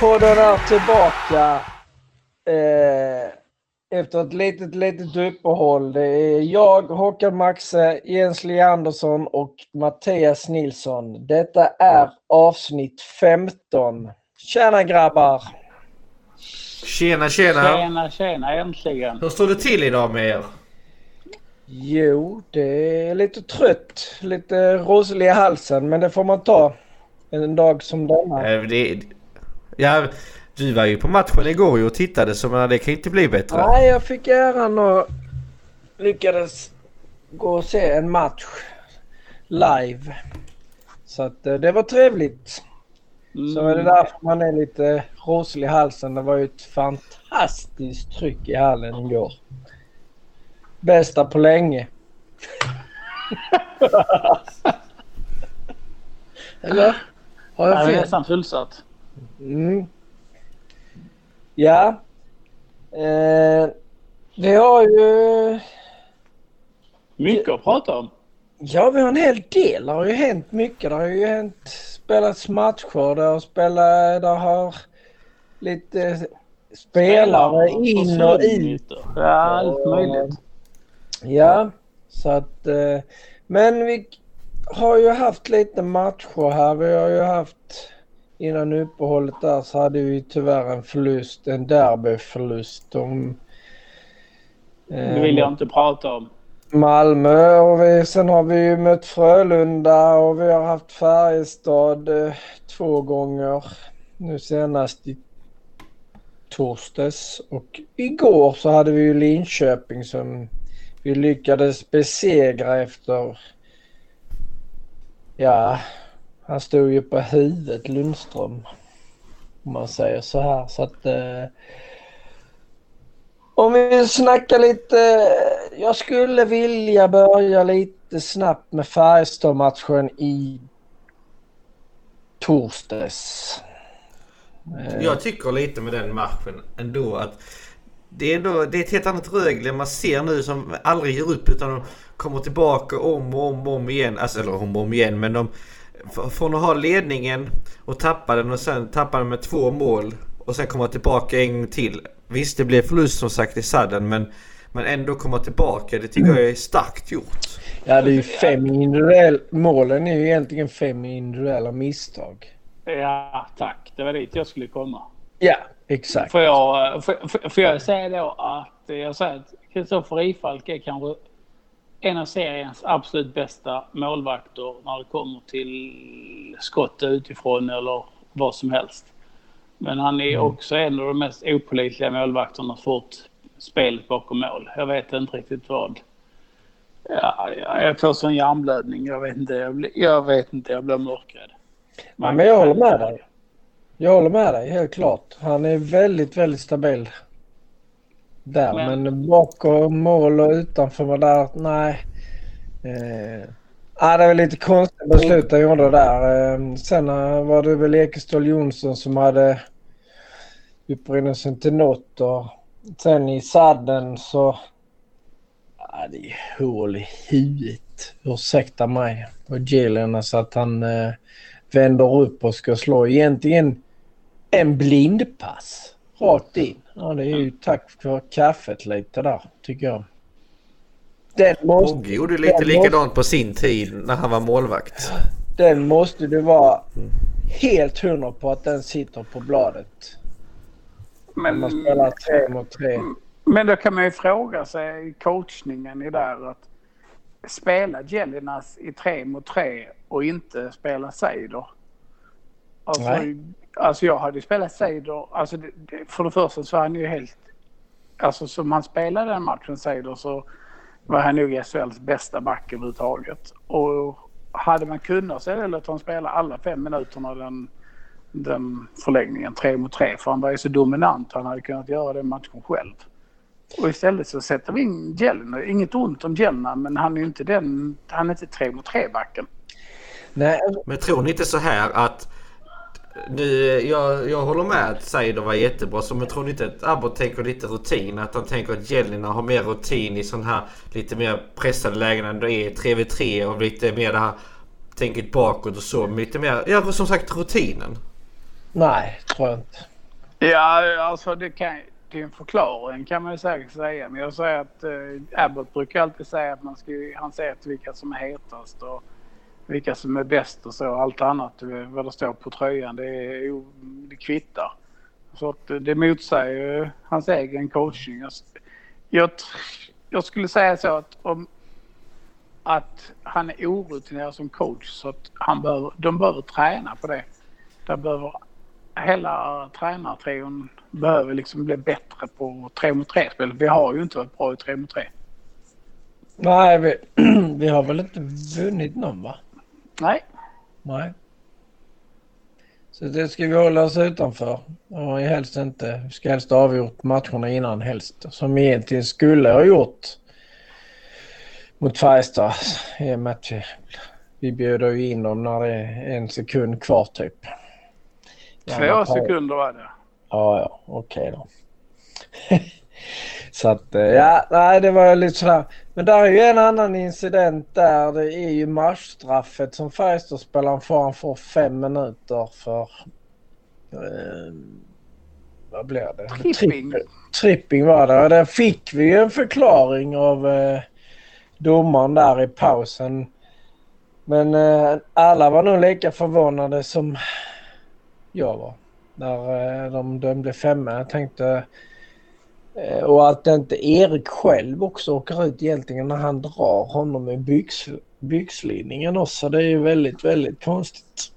Podden är tillbaka eh, efter ett litet, litet uppehåll. Det är jag, Håkan Maxe, Jens Leandersson och Mattias Nilsson. Detta är avsnitt 15. Tjena grabbar! Tjena, tjena! Tjena, tjena, äntligen! Hur står det till idag med er? Jo, det är lite trött. Lite rosslig i halsen, men det får man ta. En dag som denna. Eh, Det, ja, du var ju på matchen igår och tittade så men det kan inte bli bättre. Nej, jag fick äran och lyckades gå och se en match live. Så att eh, det var trevligt. Så är det Mm. därför man är lite rosslig i halsen. Det var ju ett fantastiskt tryck i hallen igår. Bästa på länge. Eller? Har Ja, jag det är fel? nästan fullsatt. Mm. Ja. Eh, vi har ju... Mycket att prata om. Ja, vi har en hel del. Det har ju hänt mycket. Det har ju hänt... Spelats matcher. Det har spelat... Det har lite spelare in och ut. Ja, allt möjligt. Ja, så att... Eh, men vi har ju haft lite matcher här. Vi har ju haft... Innan uppehållet där så hade vi tyvärr en förlust. En derbyförlust. De, Det vill jag inte prata om. Malmö och vi, sen har vi ju mött Frölunda och vi har haft Färjestad eh, två gånger. Nu senast i torsdags och igår så hade vi ju Linköping som vi lyckades besegra efter... Ja, han stod ju på huvudet Lundström. Om man säger så här så att... Eh, om vi snackar lite... Jag skulle vilja börja lite snabbt med Färjestad-matchen i torsdags. Eh. Jag tycker lite med den matchen ändå att det är, ändå, det är ett helt annat Rögle man ser nu som aldrig ger upp utan de kommer tillbaka om och om och om igen. Alltså eller om och om igen men de från att ha ledningen och tappa den och sen tappa den med två mål och sen komma tillbaka en gång till. Visst det blev förlust som sagt i sadden men men ändå komma tillbaka. Det tycker jag är starkt gjort. Ja, det är ju fem individuella... Målen är ju egentligen fem individuella misstag. Ja, tack. Det var dit jag skulle komma. Ja, exakt. Får jag, får, får- jag säga då att jag säger att Kristoffer Rifalk är kanske en av seriens absolut bästa målvakter när det kommer till skott utifrån eller vad som helst. Men han är också en av de mest opålitliga målvakterna fort spelet bakom mål. Jag vet inte riktigt vad. Ja, jag får sån hjärnblödning. Jag vet inte. Jag, blir, jag vet inte. Jag blir mörkrädd. Ja, men jag håller med dig. Jag håller med dig, helt klart. Han är väldigt, väldigt stabil. Där, men, Men- bakom mål och utanför var där, nej. Eh, ja, det var lite konstigt beslut han gjorde där. Eh, sen eh, var det väl Ekeståhl Jonsson som hade upprinnelsen till något och sen i sadden så... Ja, det är hål i huvudet. Ursäkta mig. Och Gillen så att han eh, vänder upp och ska slå egentligen en blindpass. Rakt in. Ja, det är ju tack för kaffet lite där, tycker jag. Den måste, Ogge gjorde lite den likadant på sin tid när han var målvakt. den måste du vara helt hundra på att den sitter på bladet. Om man spelar tre mot tre. Men då kan man ju fråga sig coachningen i där att spela Jellinas i tre mot tre och inte spela Seider. Alltså, Nej. alltså jag hade spelat Seider. Alltså det, det, för det första så var han ju helt... Alltså som han spelade den matchen Seider så var han nog SHLs bästa back överhuvudtaget. Och hade man kunnat så eller låta honom spela alla fem minuterna den, den förlängningen, tre mot tre. För han var ju så dominant. Han hade kunnat göra den matchen själv. Och istället så sätter vi in Jelna. Inget ont om Jelna men han är ju inte den... Han är inte tre mot tre backen. Nej, Men tror ni inte så här att nu, jag, jag håller med att Seider var jättebra. Så men tror inte att Abbott tänker lite rutin? Att han tänker att Jelina har mer rutin i sån här lite mer pressade lägen än det är 3v3 och lite mer det här tänket bakåt och så. Lite mer, ja som sagt rutinen. Nej, tror jag inte. Ja, alltså det kan till en förklaring kan man ju säkert säga. Men jag säger att eh, Abbott brukar alltid säga att man ska, han säger till vilka som är hetast och vilka som är bäst och så. Allt annat eh, vad det står på tröjan det, är, det kvittar. Så att eh, det motsäger hans egen coaching. Jag, jag, jag skulle säga så att om att han är orutinerad som coach så att han behöver, de behöver träna på det. Där behöver hela tränartrion behöver liksom bli bättre på 3 mot 3 spel. Vi har ju inte varit bra i 3 mot 3. Nej, vi, vi har väl inte vunnit någon va? Nej. Nej. Så det ska vi hålla oss utanför. Och helst inte, vi ska helst ha avgjort matcherna innan helst. Som egentligen skulle ha gjort mot Färjestad i och med att vi, vi bjuder ju in dem när det är en sekund kvar typ. Två sekunder var det. Ja, ja, okej okay då. så att, eh, ja, nej det var lite sådär. Men där är ju en annan incident där. Det är ju matchstraffet som Färjestadspelaren får. Han får fem minuter för... Eh, vad blir det? Tripping. Tripping var det. Och där fick vi ju en förklaring av eh, domaren där i pausen. Men eh, alla var nog lika förvånade som jag var. När eh, de dömde femma. Jag tänkte... Eh, och att inte Erik själv också åker ut egentligen när han drar honom i byx, byxlinningen också. Det är ju väldigt, väldigt konstigt.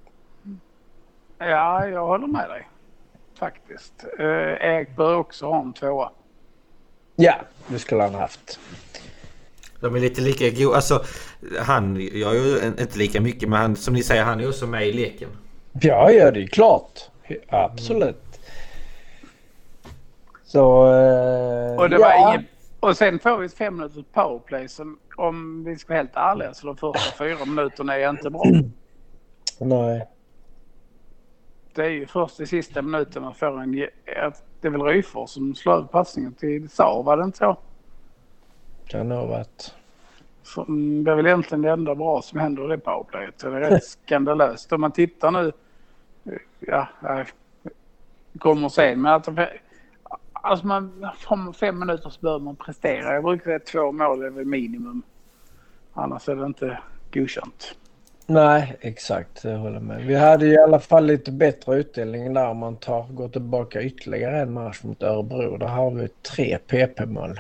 Ja, jag håller med dig. Faktiskt. Eh, Erik bör också ha en tvåa. Ja, det skulle han haft. De är lite lika goda. Alltså, han gör ju inte lika mycket men han, som ni säger han är också med i leken. Ja, ja det är klart. Absolut. Så... Eh, och, det var ja. ingen, och sen får vi fem minuters powerplay som om vi ska vara helt ärliga så de första fyra minuterna är inte bra. Nej. Det är ju först i sista minuten man får en... Det är väl Ryfors som slår över passningen till Saar, var det inte så? Kan nog varit. Mm, det är väl egentligen det enda bra som händer i det powerplayet. Det är rätt skandalöst. Om man tittar nu ja, kommer sen. Men att alltså man, om fem minuter så bör man prestera. Jag brukar säga två mål är väl minimum. Annars är det inte godkänt. Nej, exakt. Jag håller med. Vi hade i alla fall lite bättre utdelning där om man tar, går tillbaka ytterligare en match mot Örebro. Där har vi tre PP-mål.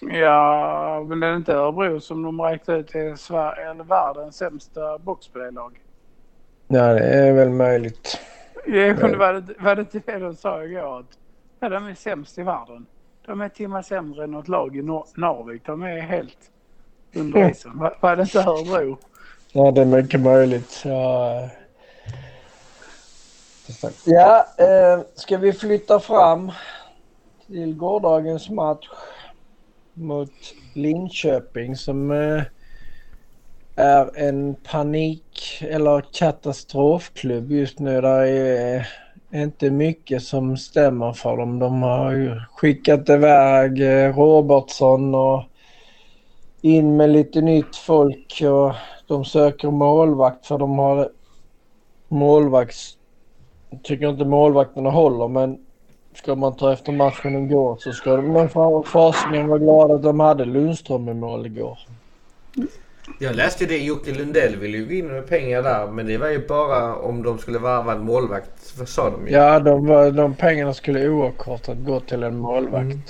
Ja, men det är inte Örebro som de räknade ut är Sverige, eller världens sämsta boxplaylag. Ja, det är väl möjligt. Ja, det var, det, var det inte det de sa igår? Att ja, de är sämst i världen. De är timmar sämre än något lag i Nor Narvik. De är helt under isen. Var, var det inte Örebro? Ja, det är mycket möjligt. Ja, ja eh, ska vi flytta fram till gårdagens match mot Linköping som eh, är en panik eller katastrofklubb just nu. Där är inte mycket som stämmer för dem. De har ju skickat iväg eh, Robertsson och in med lite nytt folk och de söker målvakt för de har målvakts... Jag tycker inte målvakterna håller men ska man ta efter matchen igår så ska de men fasingen vara glada att de hade Lundström i mål igår. Jag läste det. Jocke Lundell ville ju vinna med pengar där. Men det var ju bara om de skulle varva en målvakt. Vad sa de ju? Ja, de, var, de pengarna skulle oavkortat gå till en målvakt. Mm.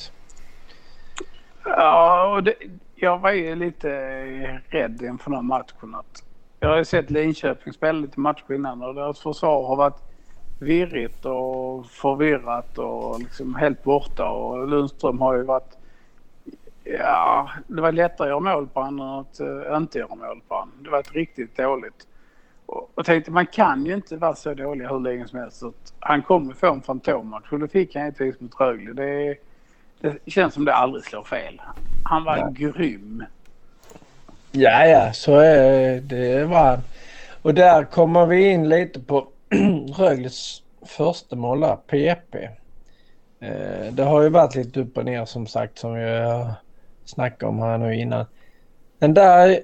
Ja, och det, jag var ju lite rädd inför den matchen. Att jag har ju sett Linköping spela lite matcher innan och deras försvar har varit virrigt och förvirrat och liksom helt borta. Och Lundström har ju varit Ja, det var lättare att göra mål på honom än att uh, inte göra mål på honom. Det var ett riktigt dåligt. Och jag tänkte man kan ju inte vara så dålig hur länge som helst. Han kommer få en fantommatch och det fick han givetvis mot Rögle. Det, det känns som det aldrig slår fel. Han var ja. grym. Ja, ja, så är det var han. Och där kommer vi in lite på Rögles första mål PP. Eh, det har ju varit lite upp och ner som sagt som vi snackade om här nu innan. Den där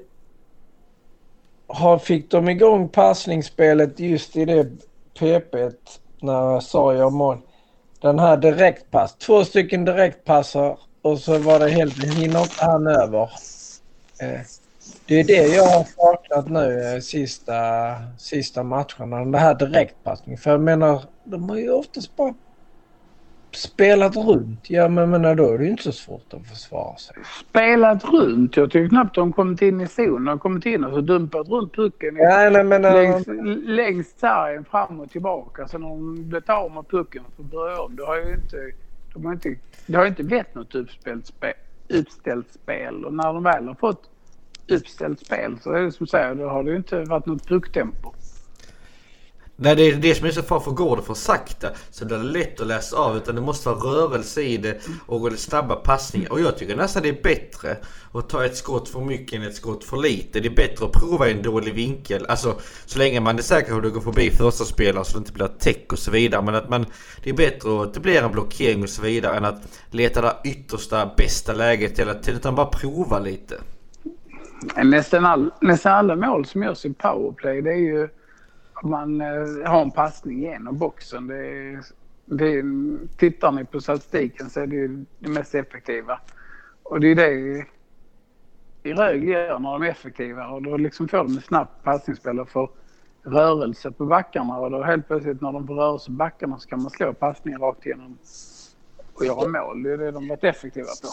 har, fick de igång passningsspelet just i det PP när jag sa jag mål. Den här direktpass. Två stycken direktpassar och så var det helt... Hinner inte han över. Eh, det är det jag har saknat nu eh, sista, sista matcherna. Den här direktpassningen. För jag menar, de har ju oftast bara spelat runt. Ja men menar, då är det ju inte så svårt att försvara sig. Spelat runt? Jag tycker knappt de kommit in i zonen. De har kommit in och så dumpat runt pucken Ja, nej, men, äh, längs, längs sargen fram och tillbaka. Sen när de blivit av med pucken för att börja om. Det har ju inte, de har inte, det har inte blivit något uppställt spel, uppställt spel. Och när de väl har fått uppställt spel så är det som säger, då har det ju inte varit något pucktempo. Nej, det är det som är så farligt. för går det för sakta så blir det lätt att läsa av. Utan det måste vara rörelse i det och snabba passningar. Och jag tycker nästan det är bättre att ta ett skott för mycket än ett skott för lite. Det är bättre att prova i en dålig vinkel. Alltså så länge man är säker på att du går förbi första spelaren så det inte blir täck och så vidare. Men att man, det är bättre att det blir en blockering och så vidare än att leta det yttersta bästa läget hela tiden. Utan bara prova lite. Nästan, all, nästan alla mål som görs i powerplay det är ju man eh, har en passning genom boxen. Det är, det är, tittar ni på statistiken så är det ju det mest effektiva. Och det är det i Rögle gör när de är effektiva. Och då liksom får de ett snabbt passningsspel och får rörelse på backarna. Och då helt plötsligt när de får rörelse på backarna så kan man slå passningen rakt igenom och göra mål. Det är det de varit effektiva på.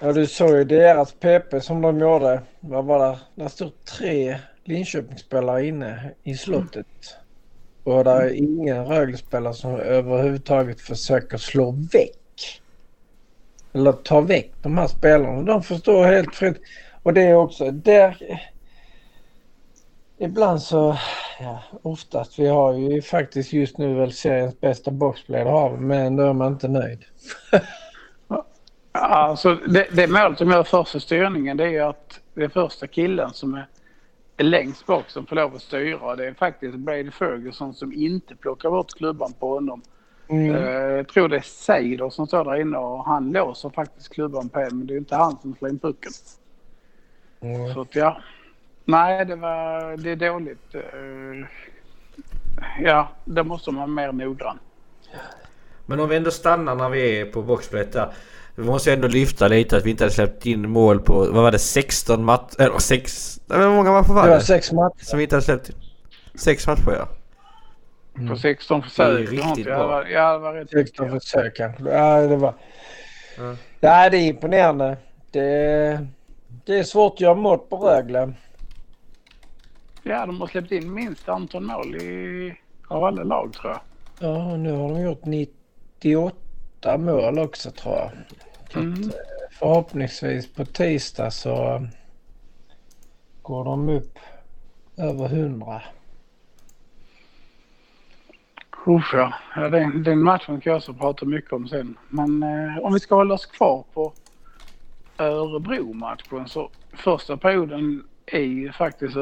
Ja, du såg ju deras PP som de gjorde. Vad var det? Där stod tre Linköpingsspelare inne i slottet. Och det är ingen Rögle-spelare som överhuvudtaget försöker slå väck. Eller ta väck de här spelarna. De förstår helt fritt. Och det är också där... Ibland så, ja oftast, vi har ju faktiskt just nu väl seriens bästa boxplay har men då är man inte nöjd. alltså det, det målet som gör första styrningen det är ju att det är första killen som är längst bak som får lov att styra. Det är faktiskt Brady Ferguson som inte plockar bort klubban på honom. Mm. Uh, jag tror det är Seider som står där inne och han låser faktiskt klubban på en men det är inte han som slår in pucken. Mm. Så att ja. Nej, det var det är dåligt. Uh, ja, det måste man vara mer noggrann. Men om vi ändå stannar när vi är på boxplayet där. Vi måste ändå lyfta lite att vi inte hade släppt in mål på, vad var det, 16 matcher? Eller 6... Hur många matcher var det? Det var 6 matcher. Som vi inte hade släppt in. 6 matcher ja. Mm. På 16 försök. Det är riktigt bra. Ja, det var rätt 16 försök kanske. Ja, det var... Mm. Ja, det är imponerande. Det, det är svårt att göra mål på Rögle. Ja, de har släppt in minst antal mål i, av alla lag tror jag. Ja, nu har de gjort 98 åtta mål också tror jag. Mm. Eh, förhoppningsvis på tisdag så går de upp över hundra. Usch ja, den, den matchen kan jag också prata mycket om sen. Men eh, om vi ska hålla oss kvar på Örebro-matchen så första perioden är ju faktiskt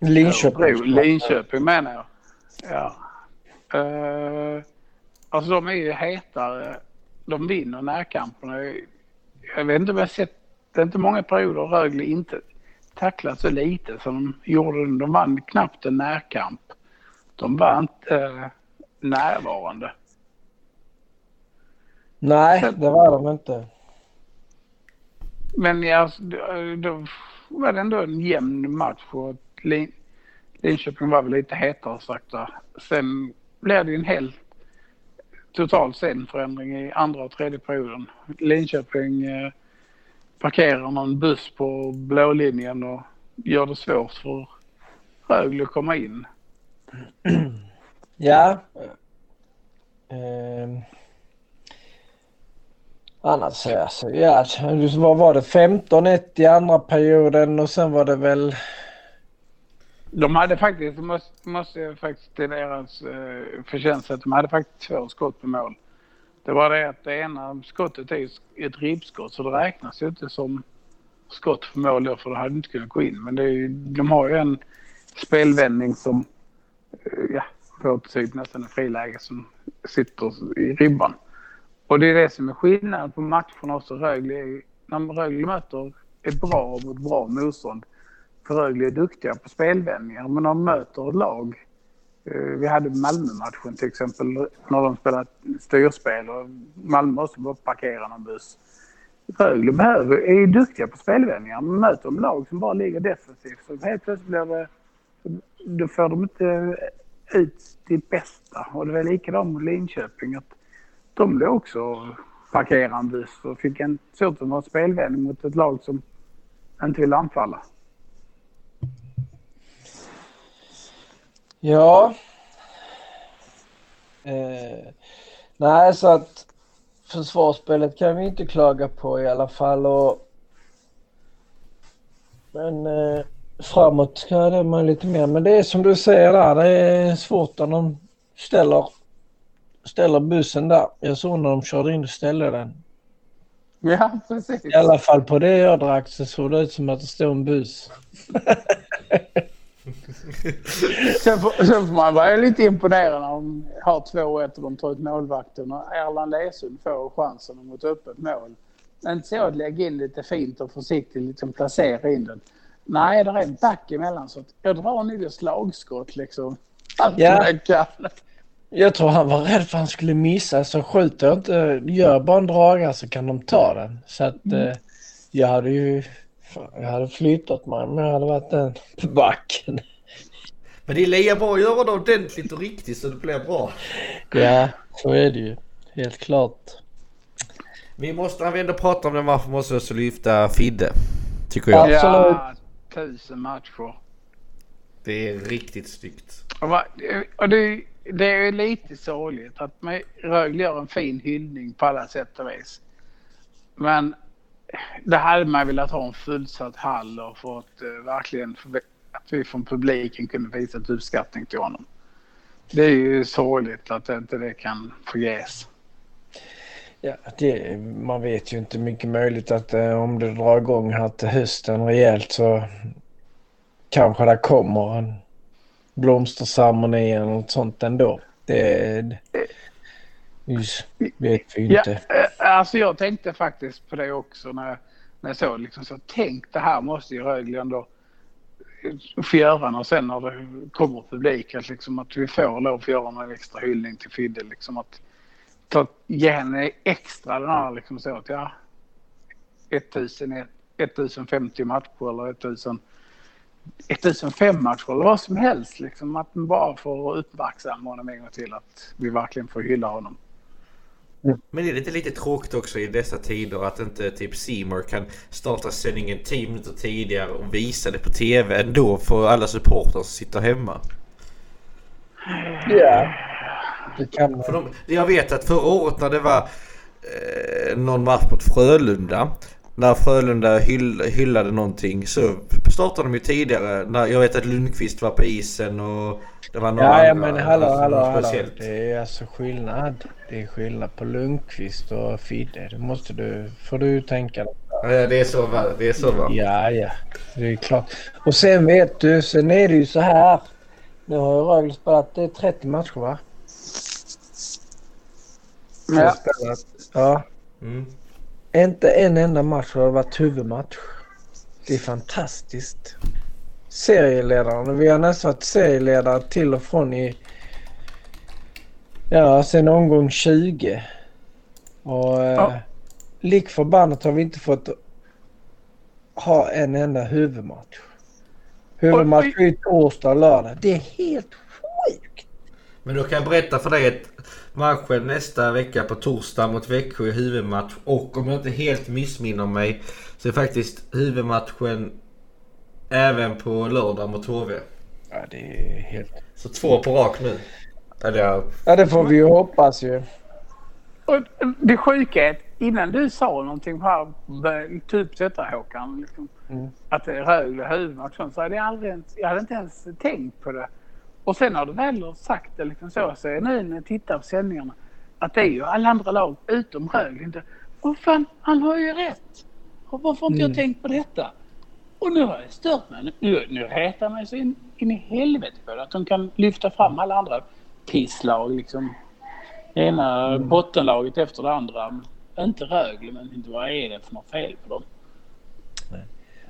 Linköping. Örebro. Linköping menar jag. Ja. Uh, Alltså de är ju hetare. De vinner närkamperna. Jag vet inte om jag sett, det är inte många perioder Rögle inte tacklat så lite som de gjorde. De vann knappt en närkamp. De var inte äh, närvarande. Nej, det var de inte. Men ja, då, då var det ändå en jämn match. Och Lin, Linköping var väl lite hetare sagt Sen blev det en helt total scenförändring i andra och tredje perioden. Linköping eh, parkerar någon buss på blålinjen och gör det svårt för Rögle att komma in. Ja. Eh. Annars alltså, ja, vad var det 15-1 i andra perioden och sen var det väl de hade faktiskt, måste, måste jag faktiskt till deras eh, förtjänst, att de hade faktiskt två skott på mål. Det var det att det ena skottet är ett ribbskott så det räknas ju inte som skott för mål då för det hade inte kunnat gå in. Men det är, de har ju en spelvändning som eh, ja, får typ nästan en friläge som sitter i ribban. Och det är det som är skillnaden på matcherna också. Rögle, när Rögle möter ett bra mot bra motstånd för Rögle är duktiga på spelvändningar men när de möter ett lag eh, vi hade Malmö-matchen till exempel när de spelade styrspel och Malmö måste bara parkera någon buss. Rögle behöver, är ju duktiga på spelvändningar. Men möter de lag som bara ligger defensivt så helt plötsligt blir det... Då får de inte ut det bästa. Och det var likadant med Linköping. Att de blev också parkera en buss och fick en sort av spelvändning mot ett lag som inte vill anfalla. Ja. Eh, nej, så att försvarsspelet kan vi inte klaga på i alla fall. Och, men eh, framåt ska det man lite mer. Men det är som du säger där, det är svårt när de ställer, ställer bussen där. Jag såg när de körde in och ställde den. Ja, precis. I alla fall på det jag drack så såg det ut som att det stod en buss. sen, får, sen får man vara lite imponerad när de har 2-1 och de tar ut målvakten och Erland Esund får chansen mot öppet mål. Inte så att lägga in lite fint och försiktigt, liksom placera in den. Nej, det är en back emellan så jag drar nog ett slagskott liksom. Allt Ja. jag kan. Jag tror han var rädd för att han skulle missa så skjuter jag inte, gör bara en dragare så kan de ta den. Så att eh, jag hade ju, fan, jag hade flyttat mig om jag hade varit den backen. Men det är lika bra att göra det ordentligt och riktigt så det blir bra. Ja, så är det ju. Helt klart. Vi måste, när vi ändå pratar om det, varför måste vi också lyfta Fidde? Tycker jag. Ja. Absolut. Ja, tusen matcher. Det är riktigt snyggt. Och, det, det är ju lite sorgligt att man- Rögle gör en fin hyllning på alla sätt och vis. Men det hade man velat ha en fullsatt hall och fått eh, verkligen att vi från publiken kunde visa ett uppskattning till honom. Det är ju sorgligt att inte det kan förges. Ja, det, man vet ju inte mycket möjligt att eh, om det drar igång här till hösten rejält så kanske det kommer en blomsterceremoni eller något sånt ändå. Det, det vet vi ju Ja, inte. eh, alltså jag tänkte faktiskt på det också när, när jag såg liksom så. Tänk det här måste ju Rögle ändå eh, få göra och sen när det kommer publik att, liksom att vi får lov att göra en extra hyllning till Fidde. Liksom att ta, ge henne extra den här liksom så att ja 1000, 1050 matcher eller 1000 1005 matcher eller vad som helst. Liksom att man bara får uppmärksamma honom en gång till att vi verkligen får hylla honom. Men är det inte lite tråkigt också i dessa tider att inte typ Seymour kan starta sändningen 10 minuter tidigare och visa det på TV ändå för alla supportrar som sitter hemma? Ja, det kan man. För de, jag vet att förra året när det var eh, någon match mot Frölunda. När Frölunda hyll, hyllade någonting så startade de ju tidigare. När, jag vet att Lundqvist var på isen och det var några Ja, ja men hallå, alltså, hallå, något hallå. speciellt. Det är alltså skillnad. Det är skillnad på Lundqvist och Fidde. Det måste du, får du tänka dig. Ja, det är så va? Det är så va? Ja, ja. Det är klart. Och sen vet du, sen är det ju så här. Nu har ju Rögle spelat det är 30 matcher va? Ja. Spelat. Ja. Mm. Inte en enda match har varit huvudmatch. Det är fantastiskt. Serieledaren. Vi har nästan varit serieledare till och från i... Ja, sen omgång 20. Och eh, Ja. lik förbannat har vi inte fått ha en enda huvudmatch. Huvudmatch är torsdag och lördag. Det är helt sjukt. Men då kan jag berätta för dig att matchen nästa vecka på torsdag mot Växjö är huvudmatch. Och om jag inte helt missminner mig så är faktiskt huvudmatchen även på lördag mot HV. Ja, det är helt... Så två på rak nu. Eller ja, Ja, det får vi ju hoppas ju. Och det sjuka är att innan du sa någonting här, upp detta Håkan, liksom, Mm. att det är Rögle huvudmatchen, så hade jag aldrig ens, jag hade inte ens tänkt på det. Och sen har du väl sagt det liksom så, så är nu när jag tittar på sändningarna, att det är ju alla andra lag utom Rögle. Inte, Åh fan, han har ju rätt! Varför har inte Mm. jag tänkt på detta? Och nu har jag stört mig. Nu, nu retar jag mig så in, in i helvete det. Att de kan lyfta fram alla andra pisslag liksom. Ena bottenlaget efter det andra. Inte Rögle, men inte vad är det för något fel på dem?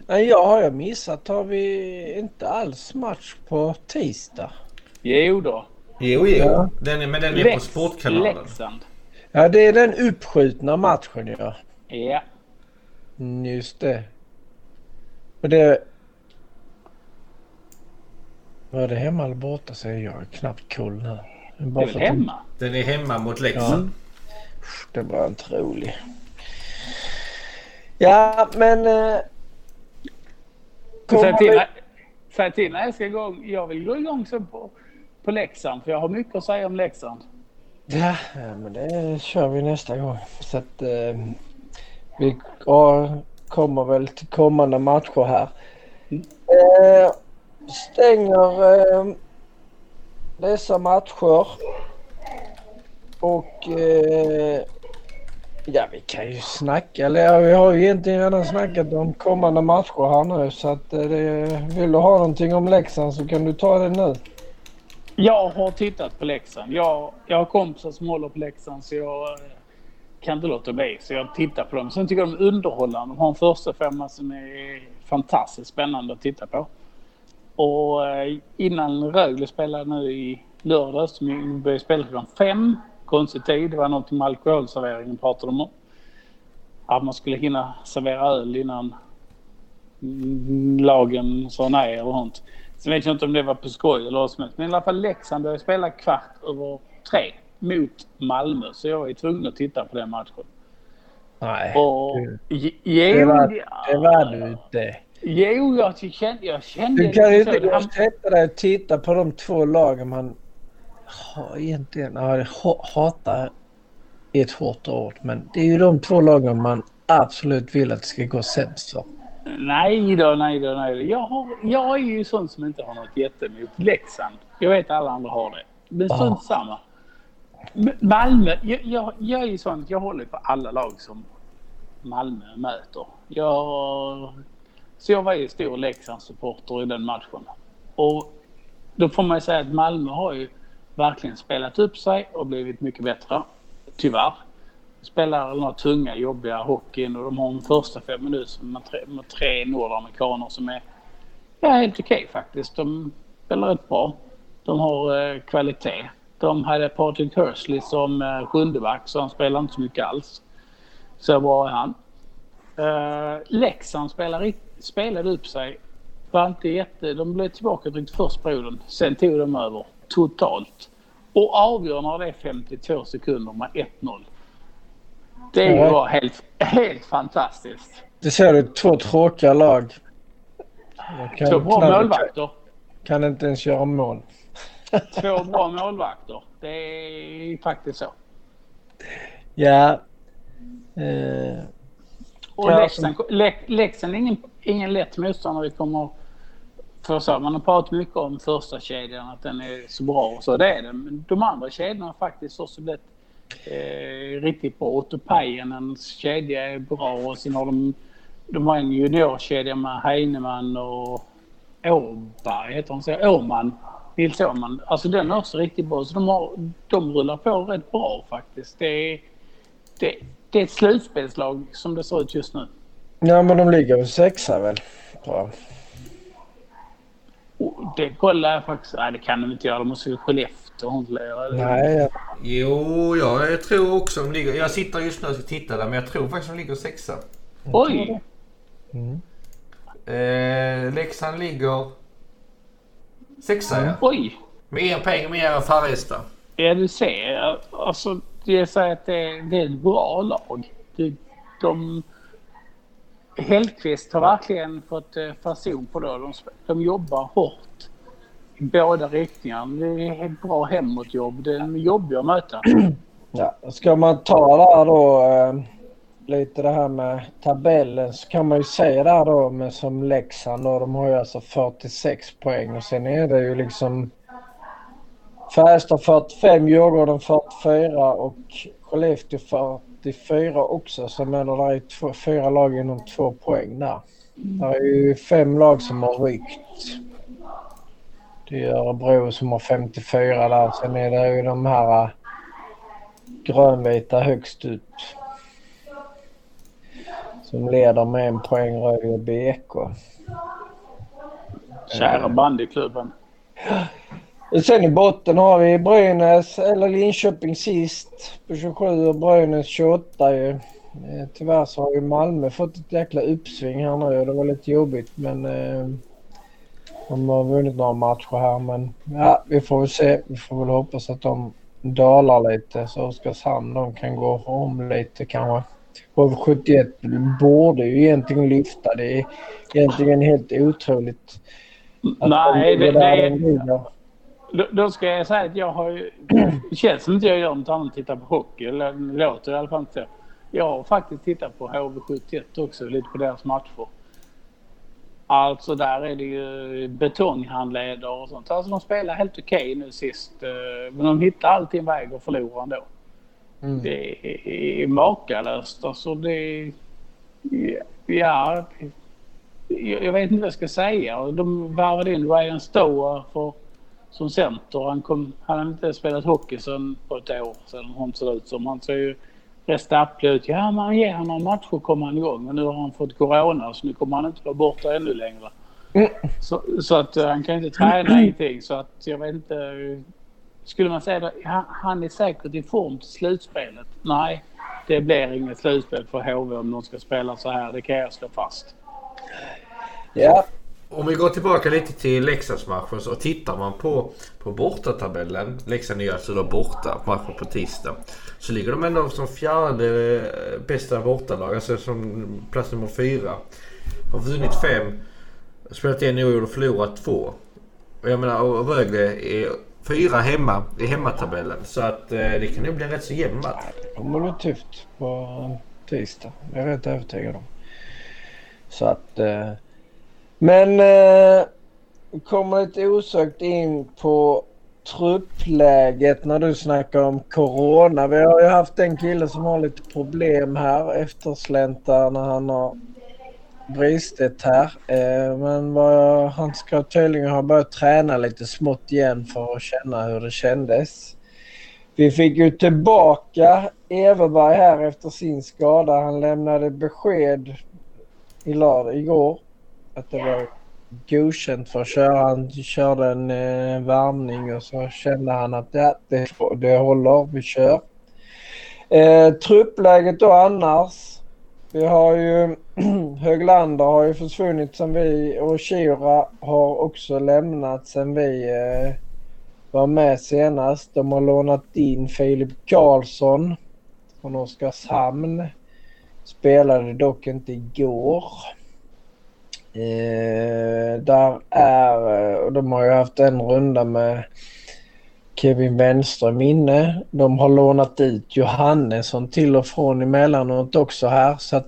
Nej, jag har jag missat. Har vi inte alls match på tisdag? Jo då. Jo, jo. Ja. Den är, men den är Lex- på Sportkanalen. Leksand. Ja, det är den uppskjutna matchen ja. Ja. Mm, just det. Och det... Var det hemma eller borta säger jag. är knappt koll nu. Det Bara är för väl att- hemma? Den är hemma mot Leksand. Det var inte rolig. Ja, men... Eh, Säg kommer till, vi- till när jag ska igång. Jag vill gå igång så på, på Leksand. För jag har mycket att säga om Leksand. Ja, men det kör vi nästa gång. Så att eh, vi kommer väl till kommande matcher här. Eh, stänger eh, dessa matcher. Och eh, ja, vi kan ju snacka. Eller vi har ju egentligen redan snackat om kommande matcher här nu. Så att eh, vill du ha någonting om Leksand så kan du ta det nu. Jag har tittat på Leksand. Jag, jag har kompisar som håller på Leksand så jag eh, kan inte låta bli. Så jag tittar på dem. Sen tycker jag de är underhållande. De har en första femma som är fantastiskt spännande att titta på. Och eh, innan Rögle spelade nu i lördags, som började spela klockan fem. Konstig tid. Det var någonting med alkoholserveringen pratade de om. Att man skulle hinna servera öl innan mm, lagen sa nej eller sånt. Sen vet jag inte om det var på skoj eller vad som helst. Men i alla fall Leksand började spela kvart över tre mot Malmö. Så jag var tvungen att titta på den matchen. Nej, Och... du, det, var, det var du inte. Jo, jag kände... Jag kände Du kan ju inte gå och sätta dig och titta på de två lagen man har egentligen ja, hatar är ett hårt ord. Men det är ju de två lagen man absolut vill att det ska gå sämst för. Nej då, nej då, nej då. Jag, har, jag är ju sån som inte har något jättemot Leksand. Jag vet att alla andra har det. Men Ja. strunt samma. Malmö, jag, jag, jag är ju sån att jag håller på alla lag som Malmö möter. Jag, så jag var ju stor Leksandssupporter i den matchen. Och då får man ju säga att Malmö har ju verkligen spelat upp sig och blivit mycket bättre. Tyvärr. Spelar den här tunga, jobbiga hockeyn och de har en första fem minuter med tre, med tre nordamerikaner som är ja, helt okej faktiskt. De spelar rätt bra. De har eh, kvalitet. De hade Patrik Hursley som eh, sjundeback så han spelar inte så mycket alls. Så bra är han. Eh, Leksand spelar, i- spelade upp sig. Var inte jätte, de blev tillbaka drygt första perioden. Sen tog de över totalt. Och avgör när det är 52 sekunder med 1-0. Det Ja. bara helt, helt fantastiskt. Det ser du två tråkiga lag. Två bra knappt- målvakter. kan inte ens göra mål. Två bra målvakter. Det är faktiskt så. Ja. Eh, Och Leksand, Le- Leksand är ingen, ingen lätt motståndare. Vi kommer för så. Man har pratat mycket om första kedjan att den är så bra och så. Det är den. Men de andra kedjorna har faktiskt också blivit eh, riktigt bra. Otto Pajanens kedja är bra och sen har de, de har en juniorkedja med Heinemann och Åberg, heter han så? Åman. Nils Åman. Alltså den är också riktigt bra. Så de, har, de rullar på rätt bra faktiskt. Det är, det, det är ett slutspelslag som det ser ut just nu. ja, men de ligger väl sexa väl. Bra. Det kollar jag faktiskt. Nej, det kan de inte göra. De måste ju Skellefteå det. Nej, ja. Jo, ja, jag tror också de ligger... Jag sitter just nu och ska titta där men jag tror faktiskt de ligger sexa. Oj! Mm. Eh, Leksand ligger sexa ja. Oj! Med en poäng mer än Färjestad. Ja, du ser. Alltså, jag säger att det är, det är ett bra lag. De, de, Hellkvist har verkligen fått eh, fason på det. De, de jobbar hårt båda riktningar. Det är ett bra hemåtjobb. Det är jobbiga att möta. Ja, ska man ta där då eh, lite det här med tabellen så kan man ju säga där då med som Leksand då, de har ju alltså 46 poäng och sen är det ju liksom Färjestad 45, Djurgården 44 och Skellefteå 44 också Så jag menar där är två, fyra lag inom två poäng där. Det är ju fem lag som har ryckt. Det är Örebro som har 54 där. Sen är det ju de här eh, grönvita högst upp. Som leder med en poäng Rögle BK. Kära bandyklubben. Sen i botten har vi Brynäs, eller Linköping sist på 27 och Brynäs 28 ju. Eh, tyvärr så har ju Malmö fått ett jäkla uppsving här nu och det var lite jobbigt men eh, de har vunnit några matcher här men ja, vi får väl se. Vi får väl hoppas att de dalar lite så Oskarshamn de kan gå om lite kanske. HV71 borde ju egentligen lyfta. Det är egentligen helt otroligt. Nej, det, det är... Då, då, ska jag säga att jag har ju... Det känns som att jag gör något annat än tittar på hockey. Eller låter i alla fall inte. Jag har faktiskt tittat på HV71 också, lite på deras matcher. Alltså där är det ju betonghandleder och sånt. Alltså de spelar helt okej okay nu sist. Eh, men de hittar alltid en väg att förlora ändå. Mm. Det är makalöst. Alltså det... Ja... Jag vet inte vad jag ska säga. De värvade in Ryan Stower för, som center. Han, kom, han hade inte spelat hockey sedan på ett år sedan. Han ser ut som. Han ser ju ut. Ja, man ger honom några matcher kommer han igång. Men nu har han fått corona så nu kommer han inte vara borta ännu längre. Mm. Så, så, att uh, han kan inte träna ingenting. Så att jag vet inte. Skulle man säga att han är säkert i form till slutspelet? Nej, det blir inget slutspel för HV om de ska spela så här. Det kan jag slå fast. Ja. Om vi går tillbaka lite till Leksandsmatchen så tittar man på, på bortatabellen. Leksand är alltså då borta matchen på tisdag. Så ligger de ändå som fjärde eh, bästa bortalag. Alltså som plats nummer fyra. Har vunnit fem, spelat en oavgjord och förlorat två. Och jag menar och Rögle är fyra hemma i hemmatabellen. Så att eh, det kan nog bli en rätt så jämn match. Det kommer bli tufft på tisdag. Det är jag rätt övertygad om. Så att... Eh, men... Eh, kommer lite osökt in på truppläget när du snackar om corona. Vi har ju haft en kille som har lite problem här. Eftersläntar när han har bristet här. Eh, men vad, han ska tydligen ha börjat träna lite smått igen för att känna hur det kändes. Vi fick ju tillbaka Everberg här efter sin skada. Han lämnade besked i lördag, igår att det var godkänt för att köra. Han körde en eh, värmning och så kände han att ja, det, det håller, vi kör. Eh, truppläget då annars. Vi har ju Höglander har ju försvunnit sen vi och Kira har också lämnat sen vi eh, var med senast. De har lånat in Filip Karlsson från Oskarshamn. Spelade dock inte igår. Eh, där är, och de har ju haft en runda med Kevin Wenström inne. De har lånat ut Johannesson till och från emellanåt också här. Så att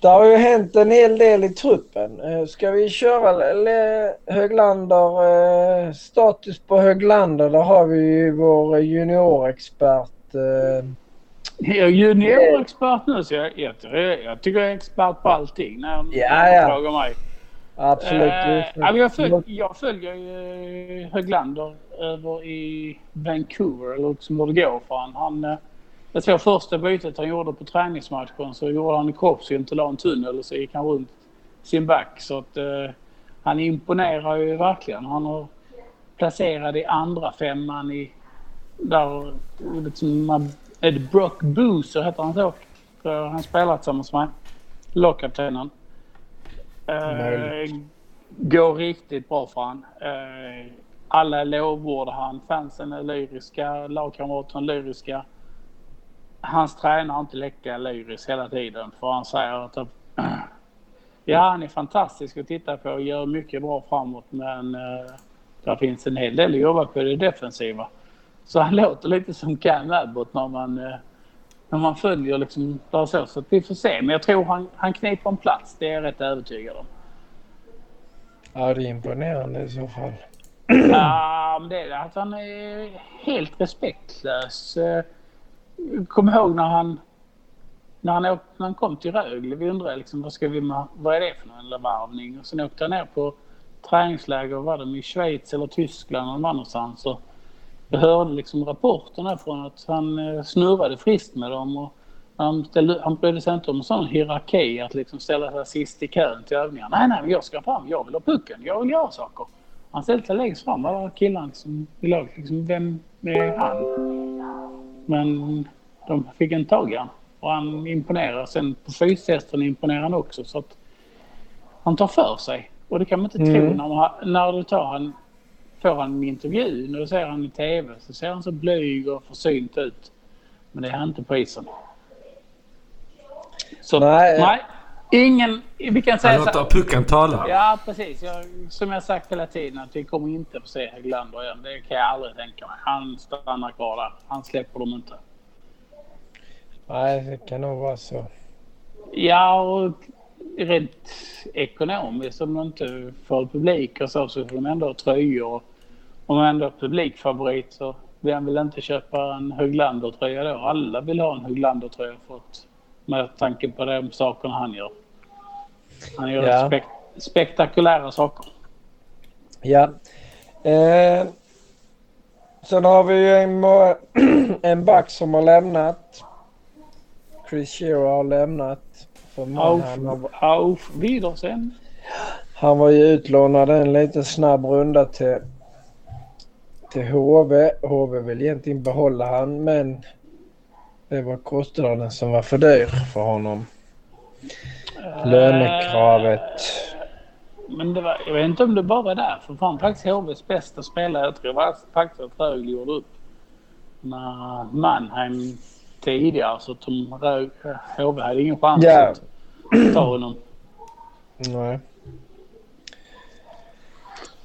det har ju hänt en hel del i truppen. Eh, ska vi köra Höglander, eh, status på Höglander? Där har vi ju vår juniorexpert. Eh, jag är juniorexpert nu så jag, jag, jag tycker jag är expert på allting när ja, ja. frågar mig. Absolut. Eh, jag, följ, jag följer ju Höglander över i Vancouver, eller liksom hur det går för han. han eh, jag tror första bytet han gjorde på träningsmatchen så gjorde han en kroppssynt och la en tunnel och så gick han runt sin back. Så att uh, han imponerar ju verkligen. Han har placerat i andra femman i... Där liksom, det Brock Boozer heter han så? Han spelar tillsammans med lagkaptenen. Eh, går riktigt bra för han. Eh, alla lovordar han. Fansen är lyriska, lagkamraterna lyriska. Hans tränare är inte lika lyrisk hela tiden för han säger att ja, han är fantastisk att titta på och gör mycket bra framåt men eh, det finns en hel del att jobba på det defensiva. Så han låter lite som Cam Abbott när man, eh, när man följer liksom bara så. Så vi får se. Men jag tror han, han kniper en plats. Det är jag rätt övertygad om. Ja, det är imponerande i så fall. Ja, men det är att han är helt respektlös. Eh, kom ihåg när han, när han, åkte, när han kom till Rögle. Vi undrade liksom, vad, ska vi, vad är det för någon varvning? Och sen åkte han ner på träningsläger. Var de i Schweiz eller Tyskland eller någon annanstans. Och jag hörde liksom rapporterna från att han eh, snurrade friskt med dem. Och han, ställde, han brydde sig inte om sån hierarki, att liksom ställa sig sist i kön till övningar. Nej, nej, jag ska fram. Jag vill ha pucken. Jag vill göra saker. Han ställde sig längst fram, alla killarna liksom, i laget. Liksom, vem är han? Men de fick en tag i han. Och han imponerar. Sen på fystesten imponerar han också. Så att han tar för sig. Och det kan man inte Mm. tro när, man, när du tar han, får han en intervju. När du ser han i tv så ser han så blyg och försynt ut. Men det är han inte på isen. Så Nej. nej, ingen... Vi kan säga Han låter pucken tala. Ja, precis. Jag, som jag sagt hela tiden att vi kommer inte få se Höglander igen. Det kan jag aldrig tänka mig. Han stannar kvar där. Han släpper dem inte. Nej, det kan nog vara så. Ja, och rent ekonomiskt om de inte får publik och så, så får de ändå ha tröjor. Om de ändå är publikfavorit så vem vill inte köpa en Höglander-tröja då? Alla vill ha en Höglander-tröja för att, med tanke på de sakerna han gör. Han gör Ja. spek spektakulära saker. Ja. Eh, sen har vi ju en, en back som har lämnat. Chris Shearer har lämnat. För Auf, han, har, auf Wiedersehen. han var ju utlånad en liten snabb runda till, till HV. HV vill egentligen behålla han men det var kostnaden som var för dyr för honom. Lönekravet. Men det var, jag vet inte om det bara var där. För fan faktiskt HVs bästa spelare. Jag tror faktiskt att Rögle gjorde upp med Mannheim tidigare. Så att de HV hade ingen chans Ja. att ta honom. Nej.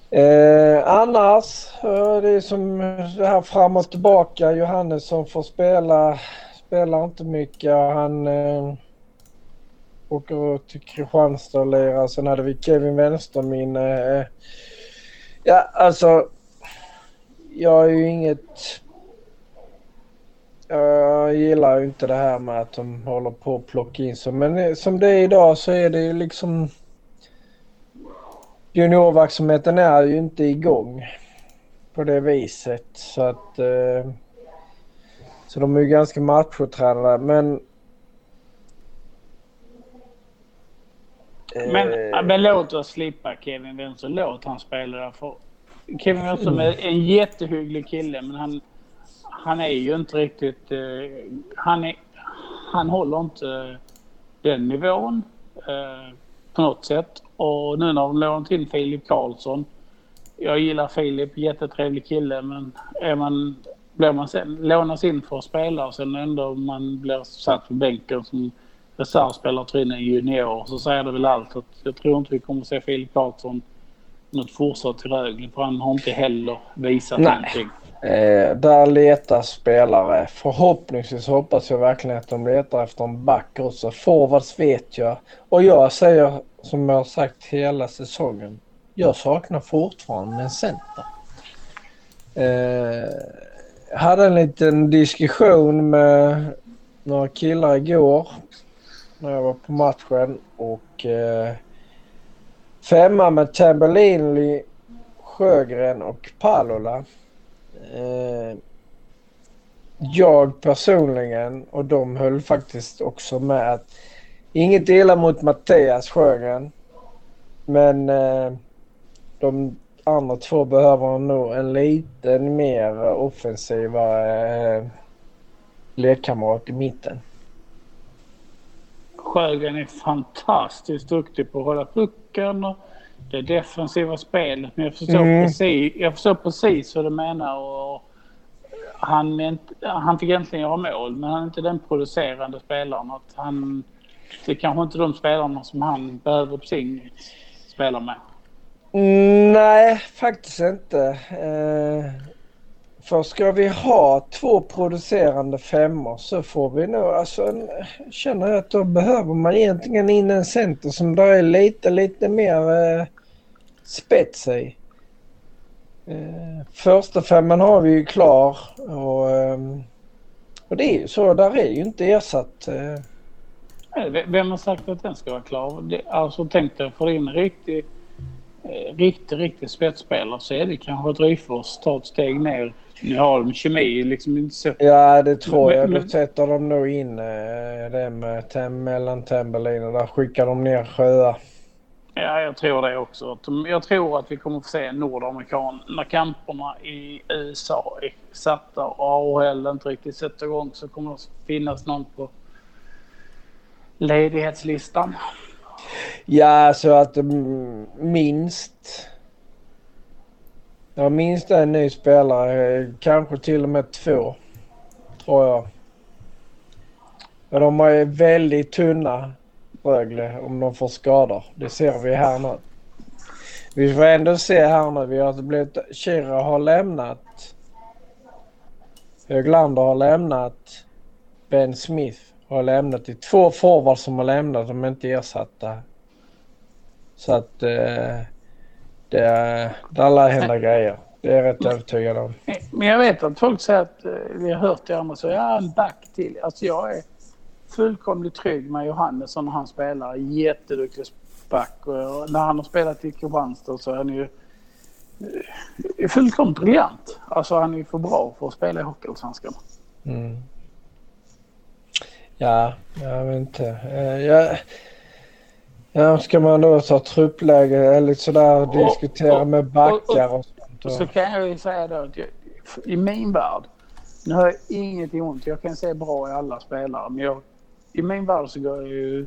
Eh, annars, eh, det är som det här fram och tillbaka. Johannesson får spela, spelar inte mycket. Han eh, åker ut till Kristianstad och lirar. Sen hade vi Kevin Wenström. Eh, ja, alltså. Jag är ju inget... Jag gillar ju inte det här med att de håller på att plocka in så. Men eh, som det är idag så är det ju liksom... Juniorverksamheten är ju inte igång på det viset. Så att... Eh, så de är ju ganska machotränade men... eh, Men, men låt oss slippa Kevin Wenström. Låt han spela där. För Kevin Wenström är en jättehygglig kille men han, han är ju inte riktigt... Eh, han, är, han håller inte den nivån eh, på något sätt. Och nu när de lånat in Filip Karlsson. Jag gillar Filip, jättetrevlig kille men är man, blir man sen, lånas in för att spela och sen ändå man blir satt på bänken som reservspelare tror jag, junior så säger det väl allt att jag tror inte vi kommer att se Filip Karlsson något fortsatt till Rögle för han har inte heller visat Nej. någonting. Eh, där letar spelare. Förhoppningsvis hoppas jag verkligen att de letar efter en back också. Forwards vet jag. Och jag säger som jag har sagt hela säsongen. Jag saknar fortfarande en center. Eh, jag hade en liten diskussion med några killar igår när jag var på matchen och eh, femma med Tambellini, Sjögren och Palola. Eh, jag personligen och de höll faktiskt också med att inget illa mot Mattias Sjögren. Men eh, de andra två behöver nog en liten mer offensivare eh, lekkamrat i mitten. Sjögren är fantastiskt duktig på att hålla pucken och det defensiva spelet. Men jag förstår, Mm. precis, jag förstår precis vad du menar. Och han, är inte, han fick egentligen göra mål, men han är inte den producerande spelaren. Att han, det är kanske inte de spelarna som han behöver på sin spela med. Mm, nej, faktiskt inte. Eh, för ska vi ha två producerande femmor så får vi nog, alltså en, känner jag att då behöver man egentligen in en center som där är lite, lite mer eh, spets i. Eh, första femman har vi ju klar och, eh, och det är ju så, där är ju inte ersatt. Eh, vem har sagt att den ska vara klar? Det, alltså tänk dig, får in en riktig, eh, riktig, riktig spetsspelare så är det kanske att Ryfors tar ett steg ner. Nu har de kemi liksom inte så... Ja, det tror Men- jag. Då sätter de nog in eh, det med tem, mellan Tambellin och där skickar de ner Sjöa. Ja, jag tror det också. Jag tror att vi kommer få se Nordamerikan när kamperna i USA är satta och AHL inte riktigt sätter igång så kommer det finnas någon på ledighetslistan. Ja, så att mm, minst... Ja, minst en ny spelare. Kanske till och med två. Tror jag. Men de är väldigt tunna, Rögle, om de får skador. Det ser vi här nu. Vi får ändå se här nu. Vi har alltså blivit... Kira har lämnat. Höglander har lämnat. Ben Smith har lämnat. Det är två forwards som har lämnat. De är inte ersatta. Så att eh, det, det lär hända grejer. Det är jag rätt övertygad om. Men jag vet att folk säger att eh, vi har hört det andra så ja, en back till. Alltså jag är fullkomligt trygg med Johannesson när han spelar. Jätteduktig back. Och när han har spelat i Kristianstad så är han ju eh, fullkomligt briljant. Alltså han är ju för bra för att spela i Hockeyallsvenskan. Mm. Ja, jag vet inte. Eh, jag, ja, ska man då ta truppläge eller sådär och, diskutera med backar och, sånt? Och så kan jag ju säga då att jag, i min värld, nu har jag inget ont. Jag kan se bra i alla spelare, men jag, i min värld så går ju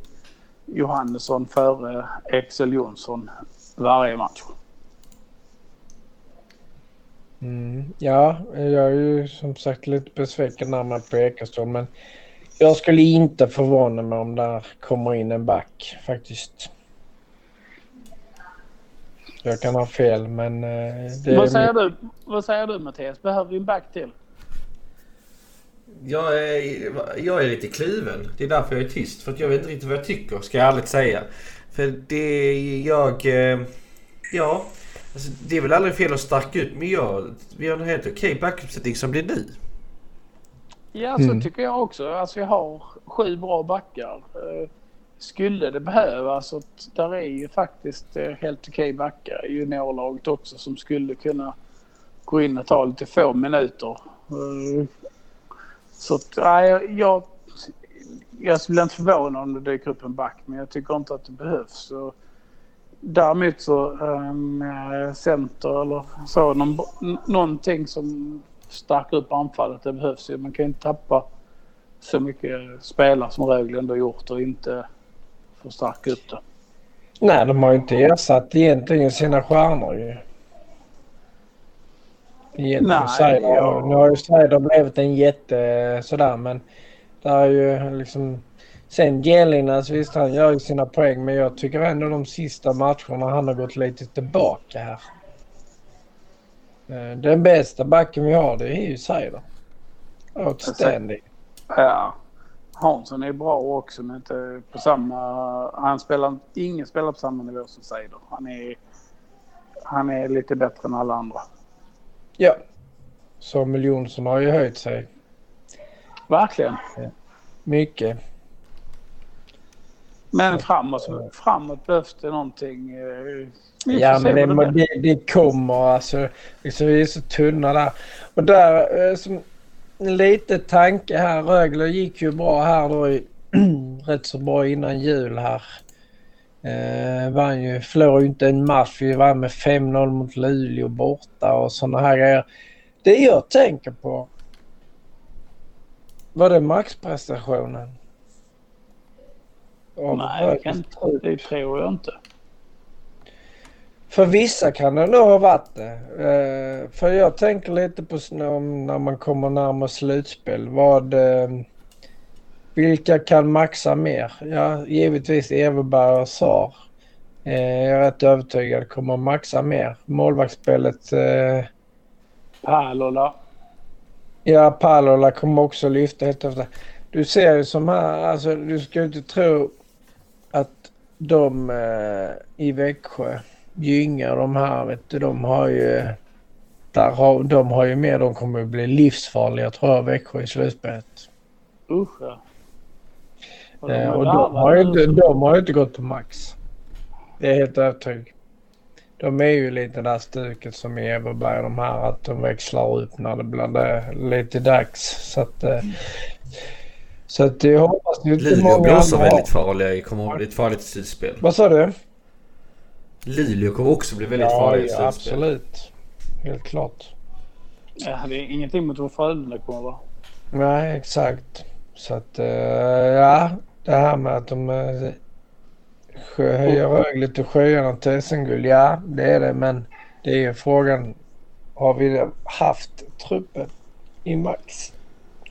Johannesson före Excel Jonsson varje match. Mm, ja, jag är ju som sagt lite besviken när man på Ekestånd men jag skulle inte förvåna mig om där kommer in en back faktiskt. Jag kan ha fel men... Eh, det vad, säger du, vad säger du Mattias? Behöver vi en back till? Jag är, jag är lite kluven. Det är därför jag är tyst. För jag vet inte riktigt vad jag tycker, ska jag ärligt säga. För det jag... Eh, ja, alltså, det är väl aldrig fel att starka ut. Men jag, vi har en helt okej backuppsättning som blir nu. Ja, så mm. tycker jag också. Alltså vi har sju bra backar. Eh, skulle det behövas, så där är ju faktiskt eh, helt okej backar i juniorlaget också som skulle kunna gå in och ta lite få minuter. Eh, så nej, jag, jag skulle inte förvåna om det dyker upp en back, men jag tycker inte att det behövs. Så, däremot så um, center eller så, någon, någonting som stärker upp anfallet. Det behövs ju. Man kan inte tappa så mycket spelare som Rögle ändå gjort och inte förstärka upp det. Nej, de har ju inte ersatt egentligen sina stjärnor ju. Egentligen Nej, ja. Nu har ju Seider blivit en jätte sådär men det är ju liksom... Sen Gelinas visst han gör ju sina poäng men jag tycker ändå de sista matcherna han har gått lite tillbaka här. Eh, den bästa backen vi har det är ju Seider. Outstanding. Ja. Hansson är bra också men inte på samma... Han spelar... Ingen spelar på samma nivå som Seider. Han är, han är lite bättre än alla andra. Ja. Samuel Jonsson har ju höjt sig. Verkligen. Mycket. Men framåt, framåt behövs det någonting. Eh, ja, men det, det, det, kommer alltså. Liksom, vi är så tunna där. Och där, eh, som lite tanke här. Rögle gick ju bra här då i, rätt så bra innan jul här. Eh, vann ju, förlorade ju inte en match. Vi vann med 5-0 mot Luleå borta och sådana här grejer. Det jag tänker på. Var det maxprestationen? Nej, det, kan, det tror jag inte. För vissa kan det nog ha varit det. Eh, för jag tänker lite på när man kommer närmare slutspel. Vad, eh, vilka kan maxa mer? Ja, givetvis Everberg och Sar. Eh, jag är rätt övertygad kommer maxa mer. Målvaktsspelet... Palola. Ja, Palola kommer också lyfta helt efter. Du ser ju som här, alltså du ska inte tro de eh, i Växjö Gynga de här, vet du, de har ju... Där har, de har ju mer, de kommer att bli livsfarliga tror jag, Växjö i slutspelet. Usch ja. Och, de, och de, har ju inte, de har ju inte gått på max. Det är helt övertygad. De är ju lite där stuket som i Everberg de här att de växlar upp när det blir lite dags. Så att, mm. Så att jag hoppas ju inte många Luleå blir också väldigt farliga i kommer bli ett farligt slutspel. Vad sa du? Luleå kommer också bli väldigt Ja, farliga i ja slutspel. absolut. Helt klart. Ja, det är ingenting mot vad Frölunda kommer vara. Nej, exakt. Så att, eh, ja, det här med att de uh, höjer Rögle till sjöarna till SM-guld, ja det är det. Men det är ju frågan, har vi haft truppen i max?